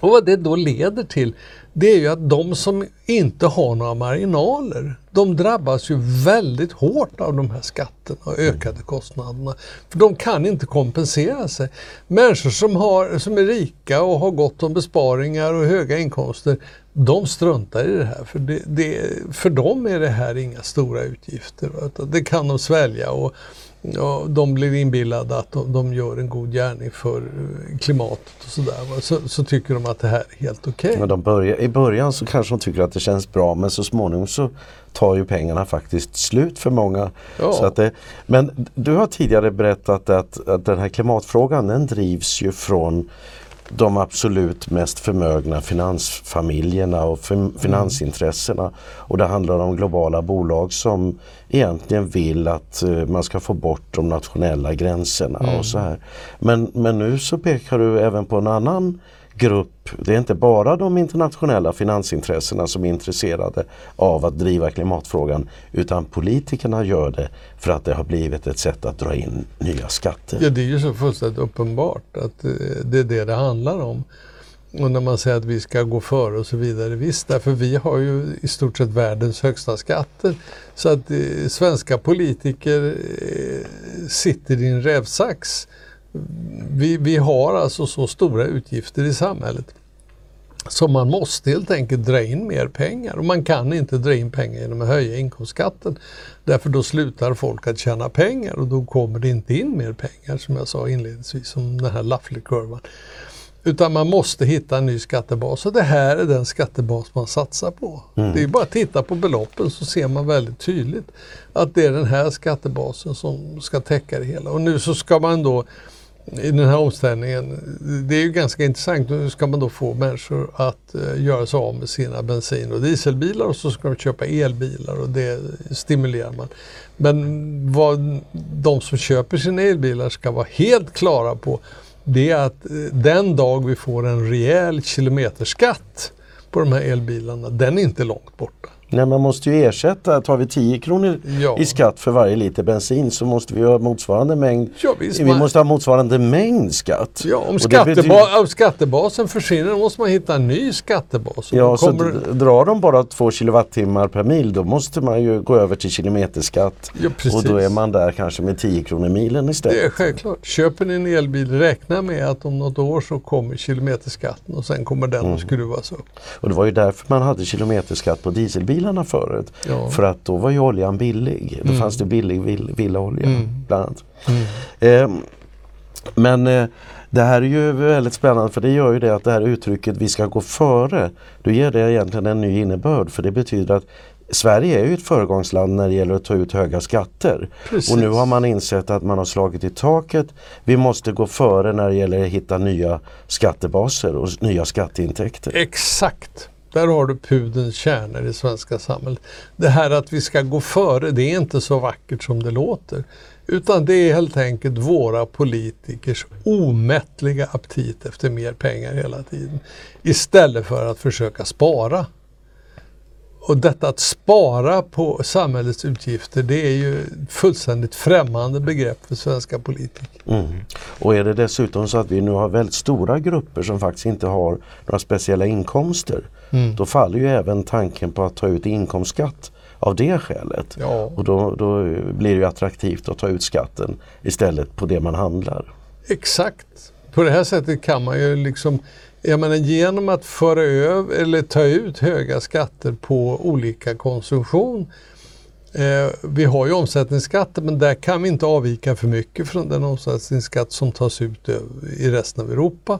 S2: Och vad det då leder till, det är ju att de som inte har några marginaler, de drabbas ju väldigt hårt av de här skatterna och ökade kostnaderna. För de kan inte kompensera sig. Människor som, har, som är rika och har gott om besparingar och höga inkomster, de struntar i det här. För, det, det, för dem är det här inga stora utgifter. Det kan de svälja. Och, ja, de blir inbillade att de, de, gör en god gärning för eh, klimatet och sådär. Så, så tycker de att det här är helt okej.
S1: Okay. I början så kanske de tycker att det känns bra men så småningom så tar ju pengarna faktiskt slut för många. Ja. Så att det, men du har tidigare berättat att, att den här klimatfrågan den drivs ju från de absolut mest förmögna finansfamiljerna och finansintressena. Och det handlar om globala bolag som egentligen vill att eh, man ska få bort de nationella gränserna mm. och så här. Men, men nu så pekar du även på en annan grupp. Det är inte bara de internationella finansintressena som är intresserade av att driva klimatfrågan utan politikerna gör det för att det har blivit ett sätt att dra in nya skatter.
S2: Ja, det är ju så fullständigt uppenbart att eh, det är det det handlar om. Och när man säger att vi ska gå före och så vidare. Visst, därför vi har ju i stort sett världens högsta skatter. Så att eh, svenska politiker eh, sitter i en rävsax. Vi, vi har alltså så stora utgifter i samhället. Så man måste helt enkelt dra in mer pengar och man kan inte dra in pengar genom att höja inkomstskatten. Därför då slutar folk att tjäna pengar och då kommer det inte in mer pengar som jag sa inledningsvis, som den här Lafley-kurvan. Utan man måste hitta en ny skattebas och det här är den skattebas man satsar på. Mm. Det är bara att titta på beloppen så ser man väldigt tydligt att det är den här skattebasen som ska täcka det hela. Och nu så ska man då i den här omställningen, det är ju ganska intressant, nu ska man då få människor att eh, göra sig av med sina bensin och dieselbilar och så ska de köpa elbilar och det stimulerar man. Men vad de som köper sina elbilar ska vara helt klara på det är att eh, den dag vi får en rejäl kilometerskatt på de här elbilarna, den är inte långt borta.
S1: Nej, man måste ju ersätta, tar vi 10 kronor ja. i skatt för varje liter bensin så måste vi ha motsvarande mängd ja, visst, vi man... måste ha motsvarande mängd skatt.
S2: Ja, om skatteba betyder... skattebasen försvinner måste man hitta en ny skattebas.
S1: Ja, kommer... så drar de bara 2 kilowattimmar per mil då måste man ju gå över till kilometerskatt ja, och då är man där kanske med 10 kronor milen istället.
S2: Det är självklart. Köper ni en elbil, räkna med att om något år så kommer kilometerskatten och sen kommer den mm. att skruvas upp.
S1: Och det var ju därför man hade kilometerskatt på dieselbilar lastbilarna förut. Ja. För att då var ju oljan billig. Då mm. fanns det billig vill, villaolja mm. bland annat. Mm. Eh, men eh, det här är ju väldigt spännande för det gör ju det att det här uttrycket vi ska gå före, då ger det egentligen en ny innebörd för det betyder att Sverige är ju ett föregångsland när det gäller att ta ut höga skatter. Precis. Och nu har man insett att man har slagit i taket. Vi måste gå före när det gäller att hitta nya skattebaser och nya skatteintäkter.
S2: Exakt! Där har du pudens kärna i det svenska samhället. Det här att vi ska gå före, det är inte så vackert som det låter. Utan det är helt enkelt våra politikers omättliga aptit efter mer pengar hela tiden. Istället för att försöka spara. Och detta att spara på samhällets utgifter det är ju fullständigt främmande begrepp för svenska politiker. Mm.
S1: Och är det dessutom så att vi nu har väldigt stora grupper som faktiskt inte har några speciella inkomster. Mm. Då faller ju även tanken på att ta ut inkomstskatt av det skälet. Ja. Och då, då blir det ju attraktivt att ta ut skatten istället på det man handlar.
S2: Exakt. På det här sättet kan man ju liksom jag menar, genom att föra över eller ta ut höga skatter på olika konsumtion. Eh, vi har ju omsättningsskatter men där kan vi inte avvika för mycket från den omsättningsskatt som tas ut i resten av Europa.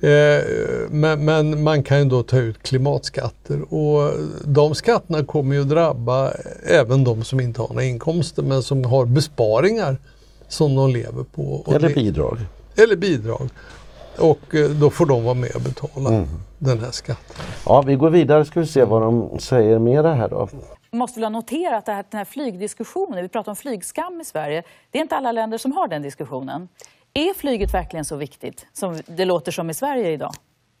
S2: Eh, men, men, man kan ju då ta ut klimatskatter och de skatterna kommer ju drabba även de som inte har några inkomster men som har besparingar som de lever på.
S1: Eller bidrag.
S2: Eller bidrag. Och eh, då får de vara med och betala mm. den här skatten.
S1: Ja, vi går vidare ska vi se vad de säger mera här då.
S5: Måste väl notera att det här, den här flygdiskussionen, vi pratar om flygskam i Sverige, det är inte alla länder som har den diskussionen. Är flyget verkligen så viktigt som det låter som i Sverige idag?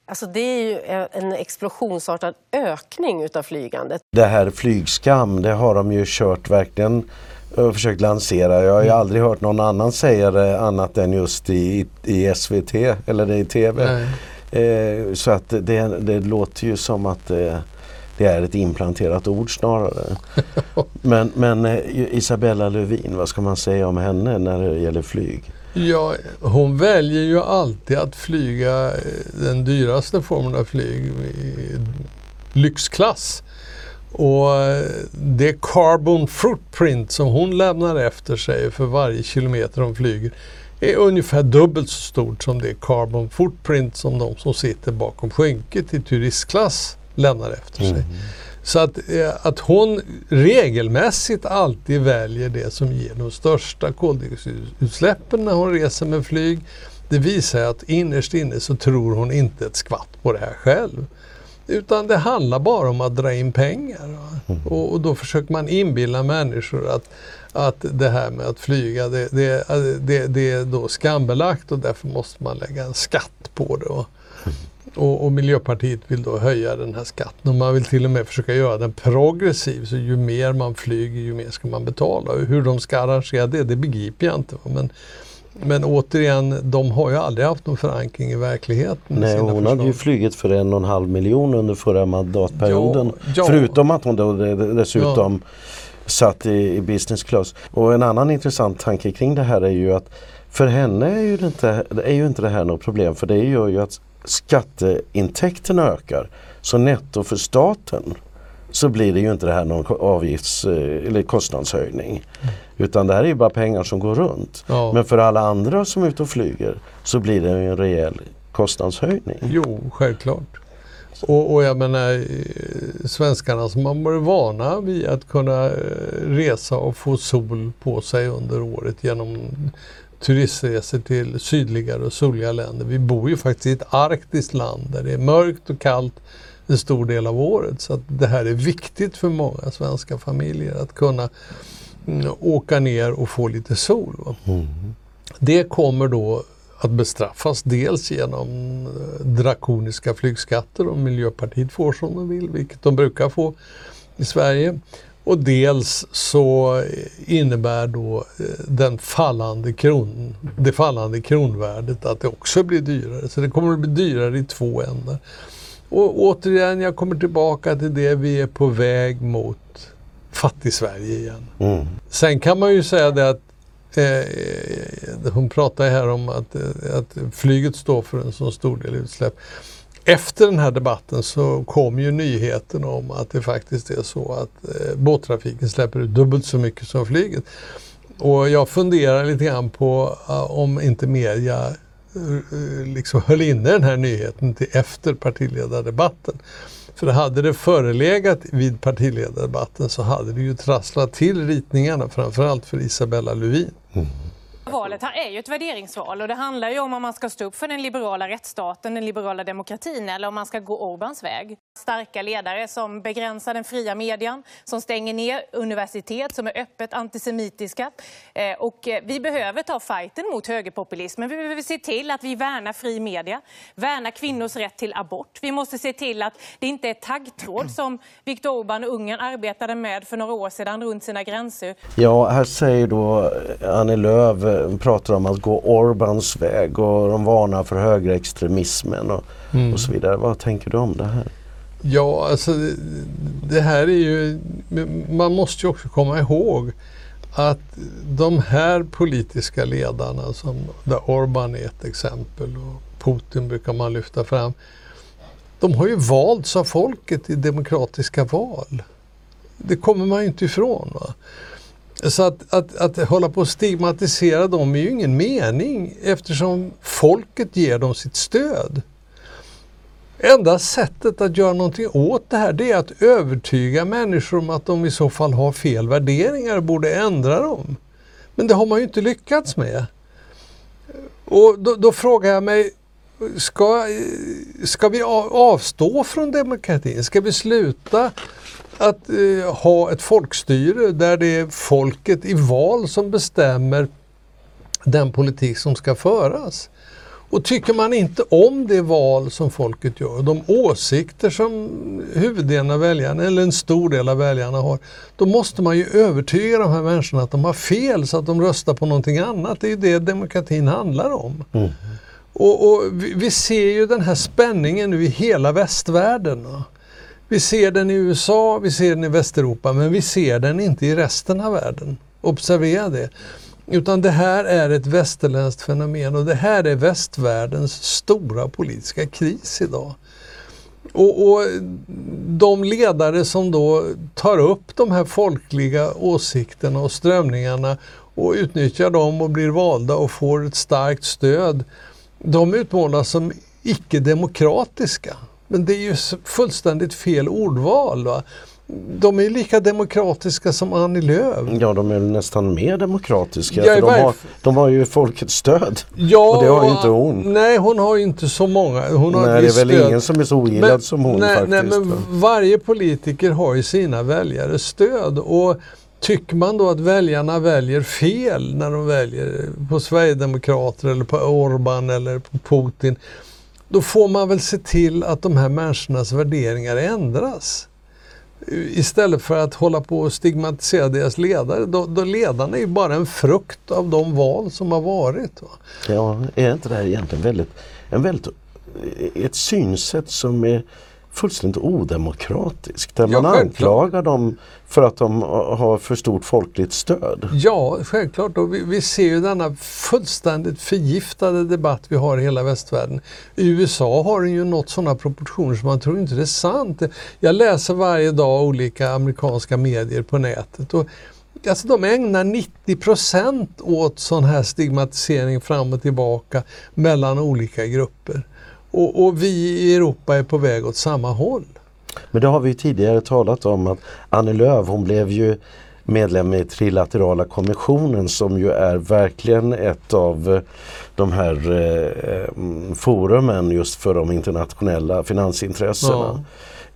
S4: Alltså det är ju en explosionsartad ökning utav flygandet.
S1: Det här flygskam, det har de ju kört verkligen och försökt lansera. Jag har ju mm. aldrig hört någon annan säga det annat än just i, i SVT eller i TV. Eh, så att det, det låter ju som att det, det är ett implanterat ord snarare. men, men eh, Isabella Lövin, vad ska man säga om henne när det gäller flyg?
S2: Ja, hon väljer ju alltid att flyga eh, den dyraste formen av flyg, lyxklass. Och eh, det carbon footprint som hon lämnar efter sig för varje kilometer hon flyger är ungefär dubbelt så stort som det carbon footprint som de som sitter bakom skynket i turistklass lämnar efter sig. Mm. Så att, eh, att hon regelmässigt alltid väljer det som ger de största koldioxidutsläppen när hon reser med flyg. Det visar att innerst inne så tror hon inte ett skvatt på det här själv. Utan det handlar bara om att dra in pengar. Mm. Och, och, då försöker man inbilla människor att, att det här med att flyga det, det, det, det är då skambelagt och därför måste man lägga en skatt på det. Och, och, och, Miljöpartiet vill då höja den här skatten och man vill till och med försöka göra den progressiv. Så ju mer man flyger ju mer ska man betala. Hur de ska arrangera det, det begriper jag inte. Men Men återigen, de har ju aldrig haft någon förankring i verkligheten.
S1: Nej, hon
S2: förslag.
S1: hade ju flugit för en och en halv miljon under förra mandatperioden.
S2: Ja, ja.
S1: Förutom att hon då dessutom satt i, i business class. Och en annan intressant tanke kring det här är ju att för henne är ju, det inte, är ju inte det här något problem för det gör ju att skatteintäkterna ökar. Så netto för staten så blir det ju inte det här någon avgifts eller kostnadshöjning. Utan det här är ju bara pengar som går runt.
S2: Ja.
S1: Men för alla andra som är ute och flyger så blir det en rejäl kostnadshöjning.
S2: Jo, självklart. Och, och jag menar, eh, svenskarna som har varit vana vid att kunna eh, resa och få sol på sig under året genom turistresor till sydligare och soliga länder. Vi bor ju faktiskt i ett arktiskt land där det är mörkt och kallt en stor del av året. Så att det här är viktigt för många svenska familjer att kunna åka ner och få lite sol. Va? Det kommer då att bestraffas dels genom eh, drakoniska flygskatter om Miljöpartiet får som de vill, vilket de brukar få i Sverige. Och dels så eh, innebär då eh, den fallande kron, det fallande kronvärdet att det också blir dyrare. Så det kommer att bli dyrare i två ändar. Och återigen, jag kommer tillbaka till det, vi är på väg mot fattig-Sverige igen.
S1: Mm.
S2: Sen kan man ju säga det att eh, hon pratar här om att, eh, att flyget står för en så stor del utsläpp. Efter den här debatten så kom ju nyheten om att det faktiskt är så att eh, båttrafiken släpper ut dubbelt så mycket som flyget. Och jag funderar lite grann på uh, om inte media liksom höll inne den här nyheten till efter partiledardebatten. För hade det förelegat vid partiledardebatten så hade det ju trasslat till ritningarna framförallt för Isabella Lövin. Mm.
S6: Valet här är ju ett värderingsval och det handlar ju om om man ska stå upp för den liberala rättsstaten, den liberala demokratin eller om man ska gå Orbans väg. Starka ledare som begränsar den fria median, som stänger ner universitet som är öppet antisemitiska. Eh, och eh, vi behöver ta fighten mot högerpopulismen. Vi behöver se till att vi värnar fri media, värnar kvinnors rätt till abort. Vi måste se till att det inte är taggtråd som Viktor Orbán och Ungern arbetade med för några år sedan runt sina gränser.
S1: Ja, här säger då Annie Lööf, pratar om att gå Orbans väg och de varnar för högerextremismen och, och så vidare. Vad tänker du om det här?
S2: Ja, alltså det, det här är ju... Man måste ju också komma ihåg att de här politiska ledarna, som där Orbán är ett exempel och Putin brukar man lyfta fram. De har ju valts av folket i demokratiska val. Det kommer man ju inte ifrån. Va? Så att, att, att hålla på att stigmatisera dem är ju ingen mening eftersom folket ger dem sitt stöd. Enda sättet att göra någonting åt det här det är att övertyga människor om att de i så fall har fel värderingar och borde ändra dem. Men det har man ju inte lyckats med. Och då, då frågar jag mig, ska, ska vi avstå från demokratin? Ska vi sluta att eh, ha ett folkstyre där det är folket i val som bestämmer den politik som ska föras? Och tycker man inte om det val som folket gör, de åsikter som huvuddelen av väljarna, eller en stor del av väljarna har, då måste man ju övertyga de här människorna att de har fel så att de röstar på någonting annat. Det är ju det demokratin handlar om. Och, och vi, vi ser ju den här spänningen nu i hela västvärlden. Vi ser den i USA, vi ser den i Västeuropa, men vi ser den inte i resten av världen. Observera det. Utan det här är ett västerländskt fenomen och det här är västvärldens stora politiska kris idag. Och, och de ledare som då tar upp de här folkliga åsikterna och strömningarna och utnyttjar dem och blir valda och får ett starkt stöd, de utmålas som icke-demokratiska. Men det är ju fullständigt fel ordval. Va? De är lika demokratiska som Annie Lööf.
S1: Ja, de är nästan mer demokratiska.
S2: Ja,
S1: de, har, de har ju folkets stöd.
S2: Ja,
S1: Och det har ju inte hon.
S2: Nej, hon har ju inte så många. Hon har
S1: Nej,
S2: ett
S1: det är väl
S2: stöd.
S1: ingen som är så ogillad som hon
S2: nej,
S1: faktiskt.
S2: Nej, men
S1: va?
S2: varje politiker har ju sina väljares stöd. Och tycker man då att väljarna väljer fel när de väljer på Sverigedemokrater eller på Orbán eller på Putin. Då får man väl se till att de här människornas värderingar ändras. Istället för att hålla på och stigmatisera deras ledare. Då, då ledarna är ju bara en frukt av de val som har varit. Va?
S1: Ja, är inte det här egentligen väldigt, en väldigt, ett synsätt som är fullständigt odemokratiskt. Där
S2: Ja,
S1: man anklagar dem för att de har för stort folkligt stöd.
S2: Ja, självklart. Och vi, vi ser ju denna fullständigt förgiftade debatt vi har i hela västvärlden. I USA har den ju nått sådana proportioner som man tror inte det är sant. Jag läser varje dag olika amerikanska medier på nätet. Och Alltså de ägnar 90 procent åt sån här stigmatisering fram och tillbaka mellan olika grupper. Och, och vi i Europa är på väg åt samma håll.
S1: Men det har vi ju tidigare talat om att Annie Lööf hon blev ju medlem i trilaterala kommissionen som ju är verkligen ett av eh, de här eh, mm, forumen just för de internationella finansintressena.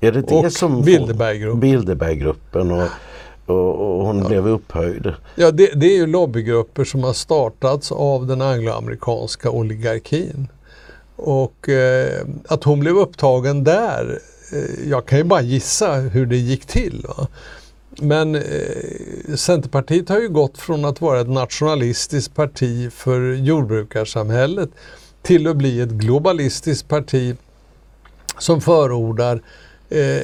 S1: Är det det
S2: Och
S1: som
S2: Bilderberggruppen.
S1: Bilderberggruppen och, och, hon blev upphöjd.
S2: Ja, det, det är ju lobbygrupper som har startats av den angloamerikanska oligarkin. Och eh, att hon blev upptagen där, eh, jag kan ju bara gissa hur det gick till. Va? Men eh, Centerpartiet har ju gått från att vara ett nationalistiskt parti för jordbrukarsamhället till att bli ett globalistiskt parti som förordar eh,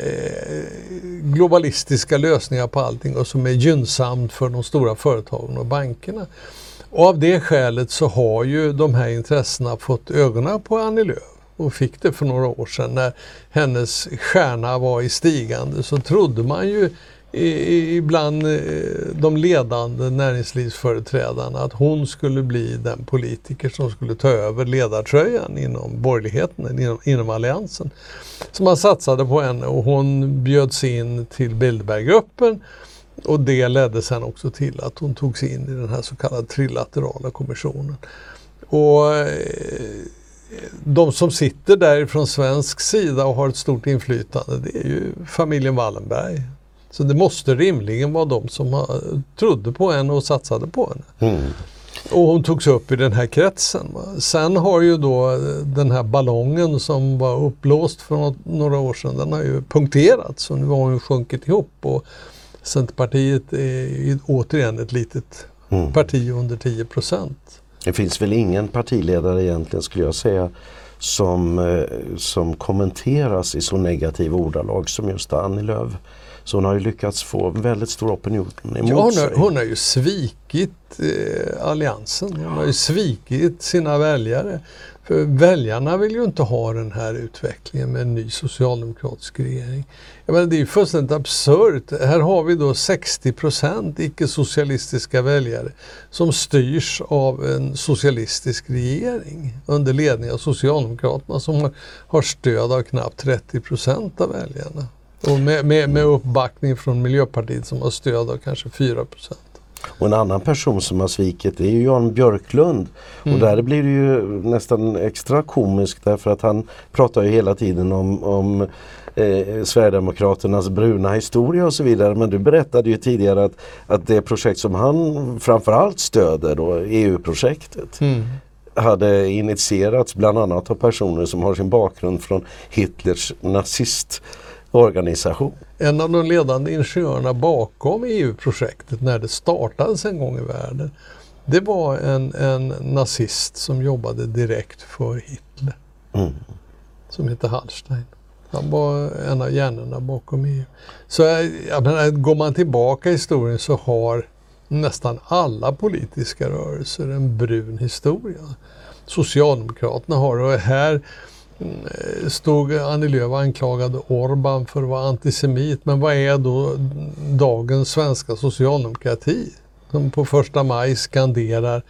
S2: globalistiska lösningar på allting och som är gynnsamt för de stora företagen och bankerna. Och av det skälet så har ju de här intressena fått ögonen på Annie Lööf. Och fick det för några år sedan. När hennes stjärna var i stigande så trodde man ju ibland eh, de ledande näringslivsföreträdarna att hon skulle bli den politiker som skulle ta över ledartröjan inom borgerligheten, inom, inom alliansen. Så man satsade på henne och hon bjöds in till Bilderberggruppen och det ledde sen också till att hon togs in i den här så kallade trilaterala kommissionen. Och eh, de som sitter där från svensk sida och har ett stort inflytande det är ju familjen Wallenberg. Så det måste rimligen vara de som trodde på henne och satsade på henne.
S1: Mm.
S2: Och hon togs upp i den här kretsen. Sen har ju då eh, den här ballongen som var uppblåst för några år sedan, den har ju punkterats så nu har hon sjunkit ihop. Och Centerpartiet är återigen ett litet
S1: Mm.
S2: parti under 10 procent.
S1: Det finns väl ingen partiledare egentligen skulle jag säga som, eh, som kommenteras i så negativa ordalag som just Annie Lööf. Så hon har ju lyckats få väldigt stor opinion emot
S2: Ja, hon,
S1: sig.
S2: hon har ju svikit eh, alliansen. Hon har ju svikit sina väljare. För väljarna vill ju inte ha den här utvecklingen med en ny socialdemokratisk regering. Jag menar, det är ju fullständigt absurt. Här har vi då 60 procent icke-socialistiska väljare som styrs av en socialistisk regering under ledning av Socialdemokraterna som har, stöd av knappt 30 procent av väljarna. Och med, med, med uppbackning från Miljöpartiet som har stöd av kanske 4 procent.
S1: Och en annan person som har svikit det är ju Jan Björklund.
S2: Mm.
S1: Och där blir det ju nästan extra komiskt därför att han pratar ju hela tiden om, om eh, Sverigedemokraternas bruna historia och så vidare. Men du berättade ju tidigare att, att det projekt som han framförallt stöder, då, EU-projektet,
S2: Mm.
S1: hade initierats bland annat av personer som har sin bakgrund från Hitlers nazistorganisation.
S2: En av de ledande ingenjörerna bakom EU-projektet när det startades en gång i världen, det var en, en nazist som jobbade direkt för Hitler.
S1: Mm.
S2: Som hette Hallstein. Han var en av hjärnorna bakom EU. Så jag menar, går man tillbaka i historien så har nästan alla politiska rörelser en brun historia. Socialdemokraterna har och här Eh, stod Annie Lööf och anklagade Orban för att vara antisemit. Men vad är då dagens svenska socialdemokrati? Som på första maj skanderar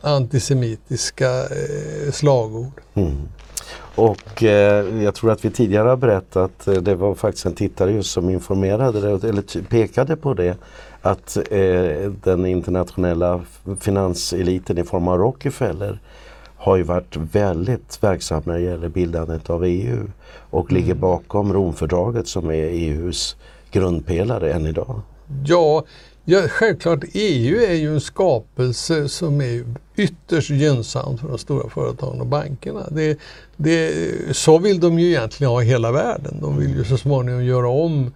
S2: antisemitiska eh, slagord.
S1: Mm. Och eh, jag tror att vi tidigare har berättat, eh, det var faktiskt en tittare just som informerade det, eller pekade på det, att eh, den internationella finanseliten i form av Rockefeller har ju varit väldigt verksam när det gäller bildandet av EU och ligger bakom Romfördraget som är EUs grundpelare än idag.
S2: Ja, ja, självklart EU är ju en skapelse som är ytterst gynnsam för de stora företagen och bankerna. Det, det, så vill de ju egentligen ha hela världen. De vill ju så småningom göra om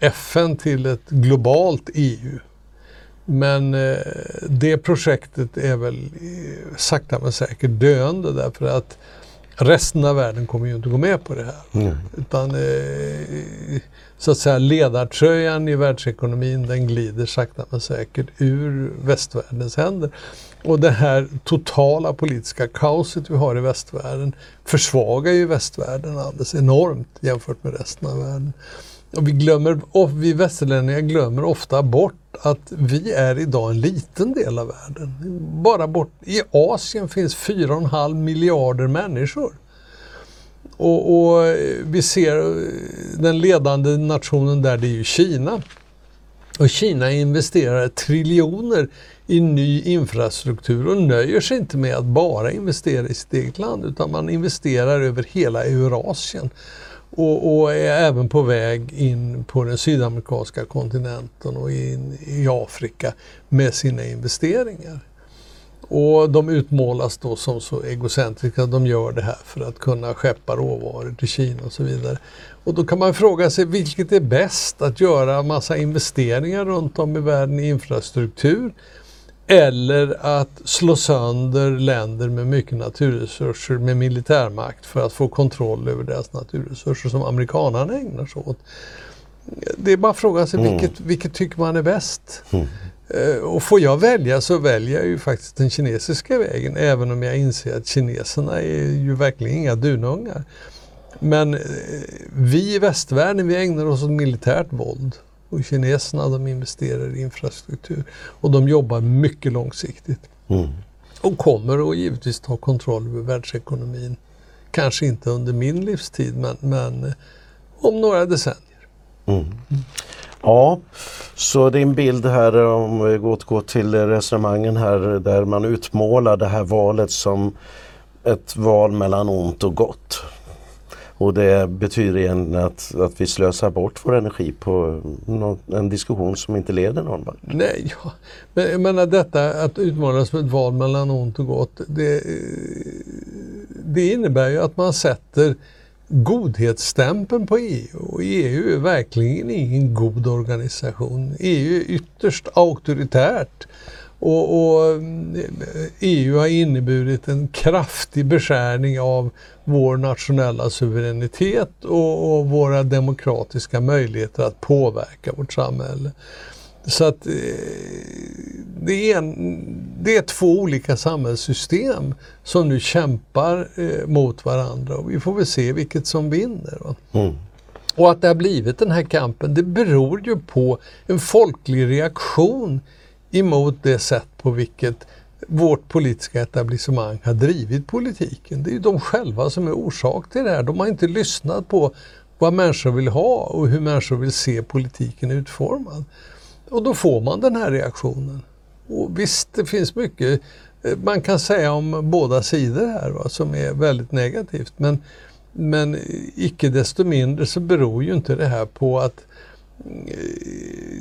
S2: FN till ett globalt EU. Men eh, det projektet är väl eh, sakta men säkert döende därför att resten av världen kommer ju inte gå med på det här.
S1: Mm.
S2: Utan eh, så att säga ledartröjan i världsekonomin den glider sakta men säkert ur västvärldens händer. Och det här totala politiska kaoset vi har i västvärlden försvagar ju västvärlden alldeles enormt jämfört med resten av världen. Och vi, glömmer, och vi västerlänningar glömmer ofta bort att vi är idag en liten del av världen. Bara bort, I Asien finns 4,5 miljarder människor. Och, och, vi ser den ledande nationen där, det är ju Kina. Och Kina investerar triljoner i ny infrastruktur och nöjer sig inte med att bara investera i sitt eget land utan man investerar över hela Eurasien och, och, är även på väg in på den sydamerikanska kontinenten och in i Afrika med sina investeringar. Och de utmålas då som så egocentriska, de gör det här för att kunna skeppa råvaror till Kina och så vidare. Och då kan man fråga sig vilket är bäst, att göra massa investeringar runt om i världen i infrastruktur eller att slå sönder länder med mycket naturresurser med militärmakt för att få kontroll över deras naturresurser som amerikanerna ägnar sig åt. Det är bara att fråga sig mm. vilket, vilket tycker man är bäst? Mm. Uh, och får jag välja så väljer jag ju faktiskt den kinesiska vägen även om jag inser att kineserna är ju verkligen inga dunungar. Men uh, vi i västvärlden vi ägnar oss åt militärt våld. Och kineserna de investerar i infrastruktur och de jobbar mycket långsiktigt. Mm. Och kommer att givetvis ta kontroll över världsekonomin. Kanske inte under min livstid men, men om några decennier.
S1: Mm. Ja, så din bild här om vi går till resonemangen här där man utmålar det här valet som ett val mellan ont och gott. Och det betyder egentligen att, att vi slösar bort vår energi på någon, en diskussion som inte leder någon vart.
S2: Nej, ja. men jag menar detta att utmanas med ett val mellan ont och gott. Det, det innebär ju att man sätter godhetsstämpeln på EU. Och EU är verkligen ingen god organisation. EU är ytterst auktoritärt. Och, och, EU har inneburit en kraftig beskärning av vår nationella suveränitet och, och, våra demokratiska möjligheter att påverka vårt samhälle. Så att eh, det, är en, det är två olika samhällssystem som nu kämpar eh, mot varandra och vi får väl se vilket som vinner. Mm. Och att det har blivit den här kampen det beror ju på en folklig reaktion emot det sätt på vilket vårt politiska etablissemang har drivit politiken. Det är ju de själva som är orsak till det här. De har inte lyssnat på vad människor vill ha och hur människor vill se politiken utformad. Och då får man den här reaktionen. Och visst, det finns mycket eh, man kan säga om båda sidor här va, som är väldigt negativt. Men, men icke desto mindre så beror ju inte det här på att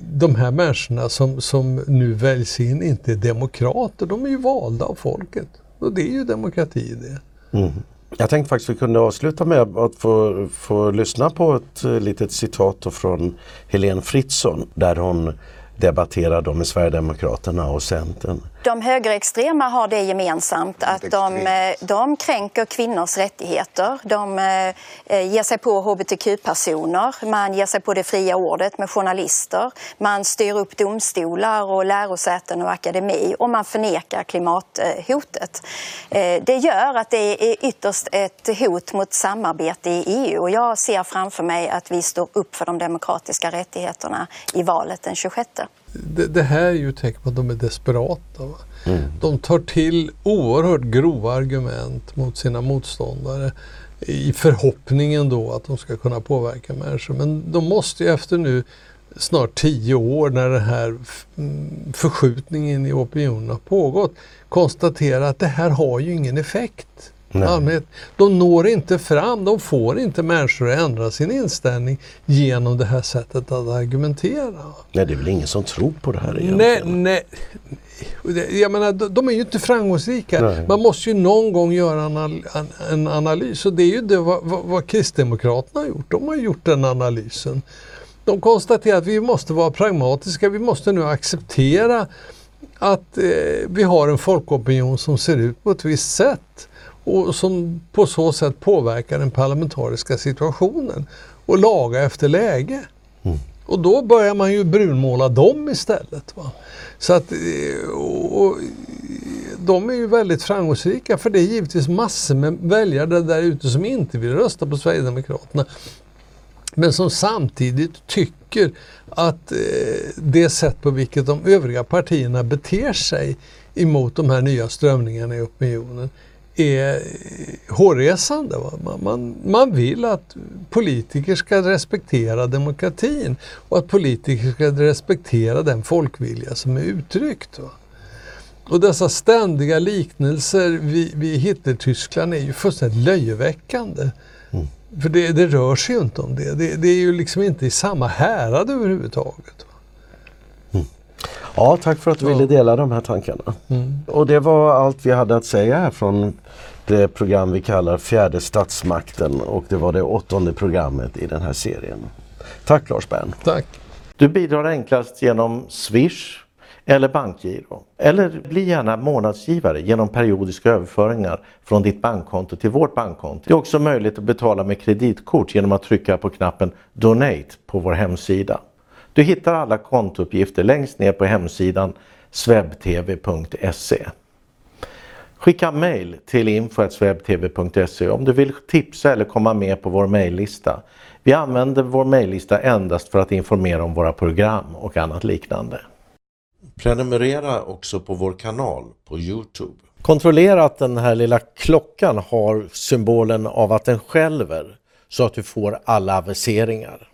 S2: de här människorna som, som nu väljs in inte är demokrater. De är ju valda av folket. Och det är ju demokrati det.
S1: Mm. Jag tänkte faktiskt att vi kunde avsluta med att få, få lyssna på ett eh, litet citat från Helene Fritzon där hon debatterade med Sverigedemokraterna och Centern.
S7: De högerextrema har det gemensamt att de, eh, de kränker kvinnors rättigheter. De eh, ger sig på hbtq-personer, man ger sig på det fria ordet med journalister. Man styr upp domstolar och lärosäten och akademi och man förnekar klimathotet. Eh, det gör att det är ytterst ett hot mot samarbete i EU och jag ser framför mig att vi står upp för de demokratiska rättigheterna i valet den 26
S2: det, det, här är ju ett tecken på att de är desperata. Mm. De tar till oerhört grova argument mot sina motståndare i förhoppningen då att de ska kunna påverka människor. Men de måste ju efter nu snart tio år när den här mm, förskjutningen i opinionen har pågått konstatera att det här har ju ingen effekt. Allmänhet. De når inte fram, de får inte människor att ändra sin inställning genom det här sättet att argumentera.
S1: Nej, det är väl ingen som tror på det här egentligen?
S2: Nej, nej. Jag menar, de är ju inte framgångsrika. Nej. Man måste ju någon gång göra en, analys och det är ju det vad Kristdemokraterna har gjort. De har gjort den analysen. De konstaterar att vi måste vara pragmatiska, vi måste nu acceptera att eh, vi har en folkopinion som ser ut på ett visst sätt och som på så sätt påverkar den parlamentariska situationen och laga efter läge. Mm. Och då börjar man ju brunmåla dem istället. Va? Så att, eh, och, de är ju väldigt framgångsrika för det är givetvis massor med väljare där ute som inte vill rösta på Sverigedemokraterna. Men som samtidigt tycker att eh, det sätt på vilket de övriga partierna beter sig emot de här nya strömningarna i opinionen är hårresande. Man, man, man, vill att politiker ska respektera demokratin och att politiker ska respektera den folkvilja som är uttryckt. Va? Och dessa ständiga liknelser vid, vid Hitler-Tyskland är ju fullständigt löjeväckande. Mm. För det, det, rör sig ju inte om det. det. det. är ju liksom inte i samma härad överhuvudtaget.
S8: Ja, tack för att du ville dela de här tankarna. Mm. Och det var allt vi hade att säga här från det program vi kallar Fjärde statsmakten och det var det åttonde programmet i den här serien. Tack Lars Bern.
S2: Tack.
S8: Du bidrar enklast genom Swish eller bankgiro. Eller bli gärna månadsgivare genom periodiska överföringar från ditt bankkonto till vårt bankkonto. Det är också möjligt att betala med kreditkort genom att trycka på knappen Donate på vår hemsida. Du hittar alla kontouppgifter längst ner på hemsidan swebtv.se. Skicka mail till info.swebtv.se om du vill tipsa eller komma med på vår mejllista. Vi använder vår mejllista endast för att informera om våra program och annat liknande. Prenumerera också på vår kanal på Youtube. Kontrollera att den här lilla klockan har symbolen av att den skälver så att du får alla aviseringar.